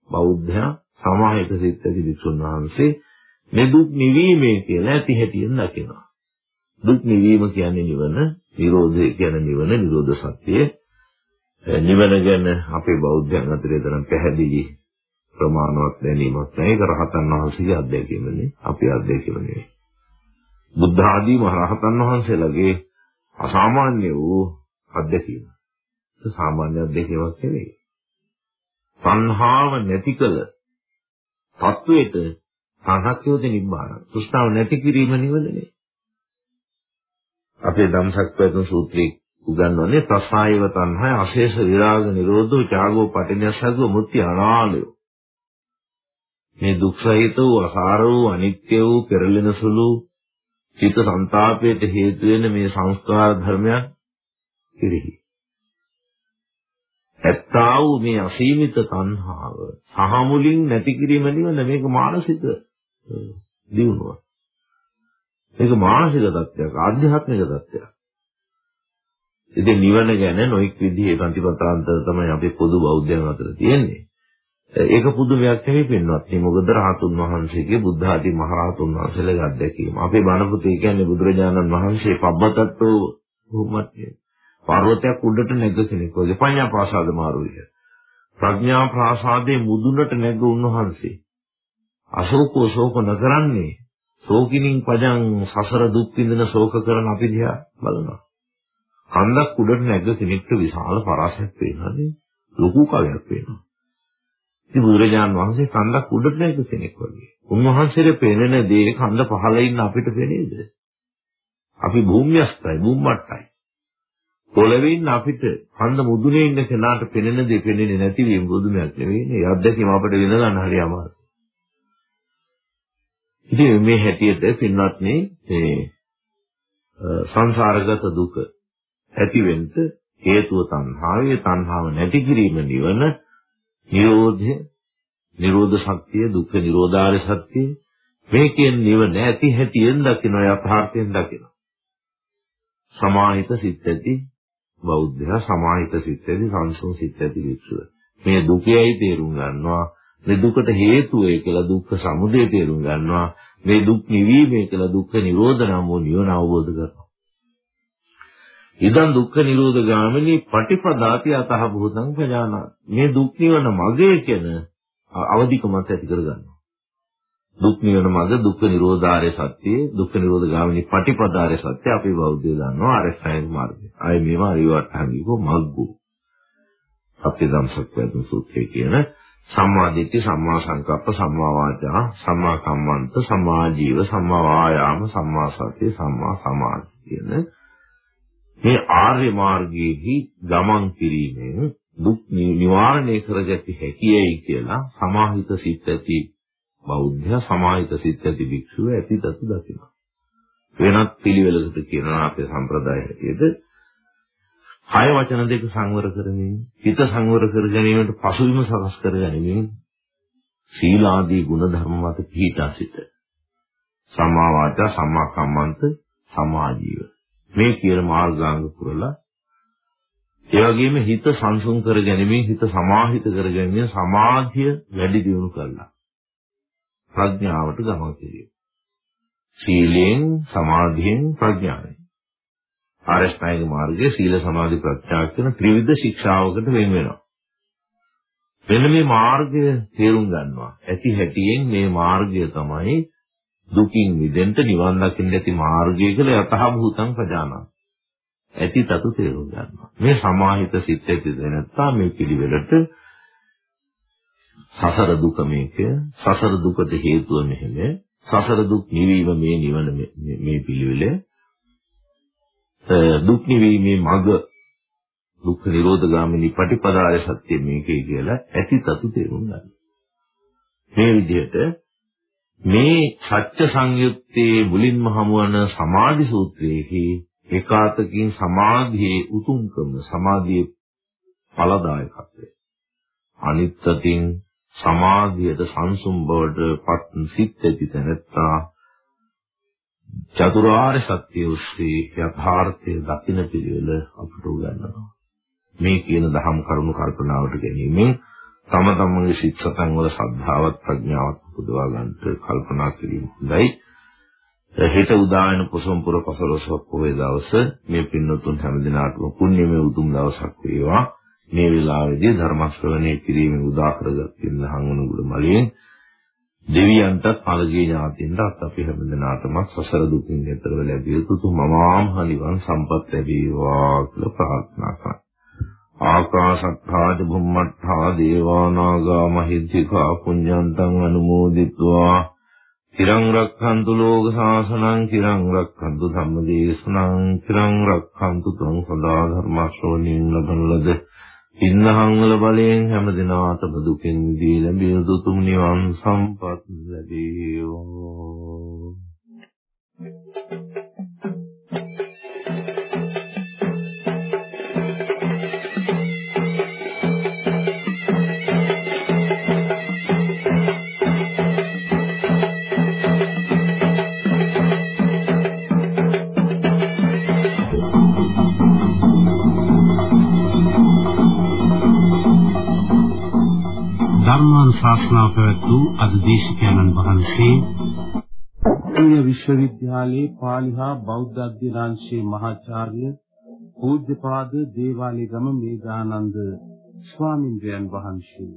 බෞද්ධයා සමාහිත සිත් ඇති වික්ෂුන් වහන්සේ මේ දුක් නිවීමේ කියලා ඇති හැටියෙන් දකිනවා. දුක් නිවීම කියන්නේ නිවන, නිරෝධය කියන්නේ නිවන, නිරෝධ සත්‍යය. නිවන ගැන අපේ බෞද්ධයන් අතරේ තරම් පැහැදිලි ප්‍රමාණවත් දැනීමක් නැහැ. ඒක රහතන් වහන්සේගේ අත්දැකීමනේ, අපේ අත්දැකීම නෙවෙයි. බුද්ධ ආදී මහරහතන් වහන්සේලාගේ අසාමාන්‍ය වූ අත්දැකීම. ඒක සාමාන්‍ය අත්දැකීමක් නෙවෙයි. සංහාව නැති කළ තත්වයට සංහක්ඛ්‍යෝද නිබ්බාන. තෘෂ්ණාව නැති කිරීම නිවනනේ. අපේ ධම්සක් පැතුම් සූත්‍රයේ උගන්වන්නේ ප්‍රසායව තණ්හය අශේෂ විරාග නිරෝධෝ ත්‍යාගෝ පටිඤ්ඤසග්ග මුක්ති අනාලය. මේ දුක් සහිත වූ අසාර වූ අනිත්‍ය වූ පෙරලෙන සුළු චිත්ත සංතාපයට හේතු වෙන මේ සංස්කාර ධර්මයන් කෙරෙහි ඇත්තා වූ මේ අසීමිත තණ්හාව සහ මුලින් නැති කිරීම නිවන මේක මානසික දියුණුව. මේක මානසික தත්ත්වයක් ආධ්‍යාත්මික தත්ත්වයක්. ඉතින් නිවන ගැන නොඑක් විදිහේ ප්‍රතිපත්තාන්තර තමයි අපි පොදු බෞද්ධයන් අතර තියෙන්නේ. ඒක පුදුමයක් නෙවෙයි පින්වත්. මේ මොකද රහතුන් වහන්සේගේ බුද්ධ ආදී මහරහතුන් වහන්සේලාගේ අත්දැකීම. අපේ බණ පොතේ කියන්නේ බුදුරජාණන් වහන්සේ පබ්බතත්ව උම්මත් පර්වතයක් උඩට නැග කෙනෙක් වගේ පඤ්ඤා ප්‍රාසාද මාරුවේ. ප්‍රඥා ප්‍රාසාදයේ මුදුනට නැග උන්වහන්සේ. අශෝකෝ ශෝක නකරන්නේ. ශෝකිනින් පජං සසර දුක් විඳින ශෝක කරන අපි දිහා බලනවා. කන්දක් උඩට නැග කෙනෙක්ට විශාල පරාසයක් පේනවානේ. ලොකු කවයක් පේනවා. ඉතින් බුදුරජාන් වහන්සේ කන්දක් උඩට නැග කෙනෙක් වගේ. උන්වහන්සේට පෙනෙන දේ කන්ද පහළ ඉන්න අපිට පෙනේද? අපි භූමියස්තයි, භූමට්ටයි. පොළවෙන් අපිට කන්ද මුදුනේ ඉන්න කෙනාට පෙනෙන දේ පෙනෙන්නේ නැති වීම බුදුමයක් නෙවෙයි නේ. අත්දැකීම අපිට විඳ ගන්න හරි අමාරුයි. ඉතින් මේ හැටියට පින්වත්නි මේ සංසාරගත දුක ඇතිවෙන්න හේතුව තණ්හාවේ තණ්හාව නැති කිරීම නිවන නිරෝධය නිරෝධ ශක්තිය දුක්ඛ නිරෝධාරය සත්‍යය මේකෙන් නිවන ඇති හැටියෙන් දකින්න යථාර්ථයෙන් දකින්න සමාහිත සිත් ඇති බෞද්ධයා සමාහිත සිත් ඇති සංසුන් සිත් ඇති වික්ෂුව. මේ දුකයි තේරුම් ගන්නවා. මේ දුකට හේතුව ඒකලා දුක්ඛ සමුදය තේරුම් ගන්නවා. මේ දුක් නිවීමේ කියලා දුක්ඛ නිරෝධ නම් වූ නිවන අවබෝධ කරනවා. ඉදන් දුක්ඛ නිරෝධ ගාමිනී පටිපදාති අතහ භූතං පජානා. මේ දුක් නිවන මගේ කියන අවධිකමත් ඇති කර ගන්නවා. දුක් නිවන මඟ දුක්ඛ නිරෝධාරය සත්‍යය දුක්ඛ නිරෝධ ගාමිනී පටිපදාරය සත්‍ය අපි බෞද්ධය දන්නවා අරසයන් මාර්ගය. අය මේවා අරිවට්ටංගිකෝ මග්ගෝ. අපේ ධම්සක්වැදුන් සූත්‍රයේ කියන සම්මා දිට්ඨි සම්මා සංකප්ප සම්මා වාචා සම්මා කම්මන්ත සම්මා ජීව සම්මා වායාම සම්මා සති සම්මා සමාධි කියන මේ ආර්ය මාර්ගයේදී ගමන් කිරීමෙන් දුක් නිවාරණය කරගත හැකියයි කියලා සමාහිත සිත් ඇති බෞද්ධ සමාහිත සිත් ඇති භික්ෂුව ඇති දතු දකිනවා. වෙනත් පිළිවෙලකට කියනවා අපේ සම්ප්‍රදාය හැටියට කය වචන දෙක සංවර කරමින් හිත සංවර කර ගැනීමට පසුබිම සකස් කර ගැනීමෙන් සීලාදී ගුණ ධර්ම මත පිහිටා සිට සම්මා වාචා සම්මා කම්මන්ත සම්මා ජීව මේ කියන මාර්ගාංග පුරලා ඒ වගේම හිත සංසුන් කර ගැනීමෙන් හිත සමාහිත කර ගැනීමෙන් සමාධිය වැඩි දියුණු කරලා ප්‍රඥාවට ගමන් කිරීම. සීලෙන් සමාධියෙන් ප්‍රඥාවෙන්. ආරෂ්ඨායික මාර්ගයේ සීල සමාධි ප්‍රඥා කියන ත්‍රිවිධ ශික්ෂාවකට වෙන් වෙනවා. මෙන්න මේ මාර්ගය තේරුම් ගන්නවා. ඇති හැටියෙන් මේ මාර්ගය තමයි දුකින් මිදෙන්න නිවන් දකින්න ඇති මාර්ගය කියලා යතහ භූතං ප්‍රජානන. ඇති තතු තේරුම් ගන්නවා. මේ සමාහිත සිත් ඇති දැනත්තා මේ පිළිවෙලට සසර දුක මේක සසර දුකට හේතුව මෙහෙම සසර දුක් නිවීම මේ නිවන මේ පිළිවෙල දුක් නිවීමේ මඟ දුක්ඛ නිරෝධ ගාමිනී පටිපදාය සත්‍ය මේකේ කියලා ඇති තතු තේරුම් ගන්න. මේ විදිහට මේ සත්‍ය සංයුත්තේ මුලින්ම හමුවන සමාධි සූත්‍රයේහි ඒකාතකින් සමාධියේ උතුම්කම සමාධියේ ඵලදායකත්වය අනිත්තකින් සමාධියට සංසුම් බවට පත් සිත් ඇති තැනැත්තා චතුරාර්ය සත්‍ය ඔස්සේ යථාර්ථය දකින පිළිවෙල අපට උගන්වනවා. මේ කියන දහම් කරුණු කල්පනාවට ගැනීමෙන් තම තමන්ගේ සිත් සතන් වල ශ්‍රද්ධාවත් ප්‍රඥාවත් උපදවා ගන්නට කල්පනා කිරීම හොඳයි. හෙට උදා වෙන පොසොන්පුර පසළොස්වක පොහොය දවස මේ පින්නතුන් හැම දිනාටම පුණ්‍යමය උතුම් දවසක් වේවා. මේ වෙලාවේදී ධර්ම ශ්‍රවණය කිරීමෙන් උදා කරගත් ඉන්න හංගුණුගුඩ මලියෙන් දෙවියන්ටත් පළගේ ඥාතියින්ටත් අපි හැමදෙනාටම සසර දුකින් එතර ලැබිය යුතු මමාම නිවන් සම්පත් ලැබේවා කියලා ප්‍රාර්ථනා කරා. ආකාශත්ථාද බුම්මත්ථා දේවානාගා මහිද්దికා පුඤ්ඤන්තං අනුමෝදිත්වා. තිරං රක්ඛන්තු ලෝක සාසනං තිරං රක්ඛන්තු ධම්මදේශනං තිරං රක්ඛන්තු තං සදා ධර්ම ශ්‍රවණින් ලබන ලද ඉන්නහං වල බලයෙන් හැම දිනාටම දුකින් මිදී ලැබිය යුතු තුම් නිවන් සම්පත් ලැබේවා. ධර්මානුශාසනාව පැවැත් වූ අද දේශකයන්න් වහන්සේ ඌය විශ්වවිද්‍යාලයේ පාලි හා බෞද්ධ අධ්‍යනාංශයේ මහාචාර්ය පූජ්‍යපාද දේවාලේගම මේධානන්ද ස්වාමින්ද්‍රයන් වහන්සේ.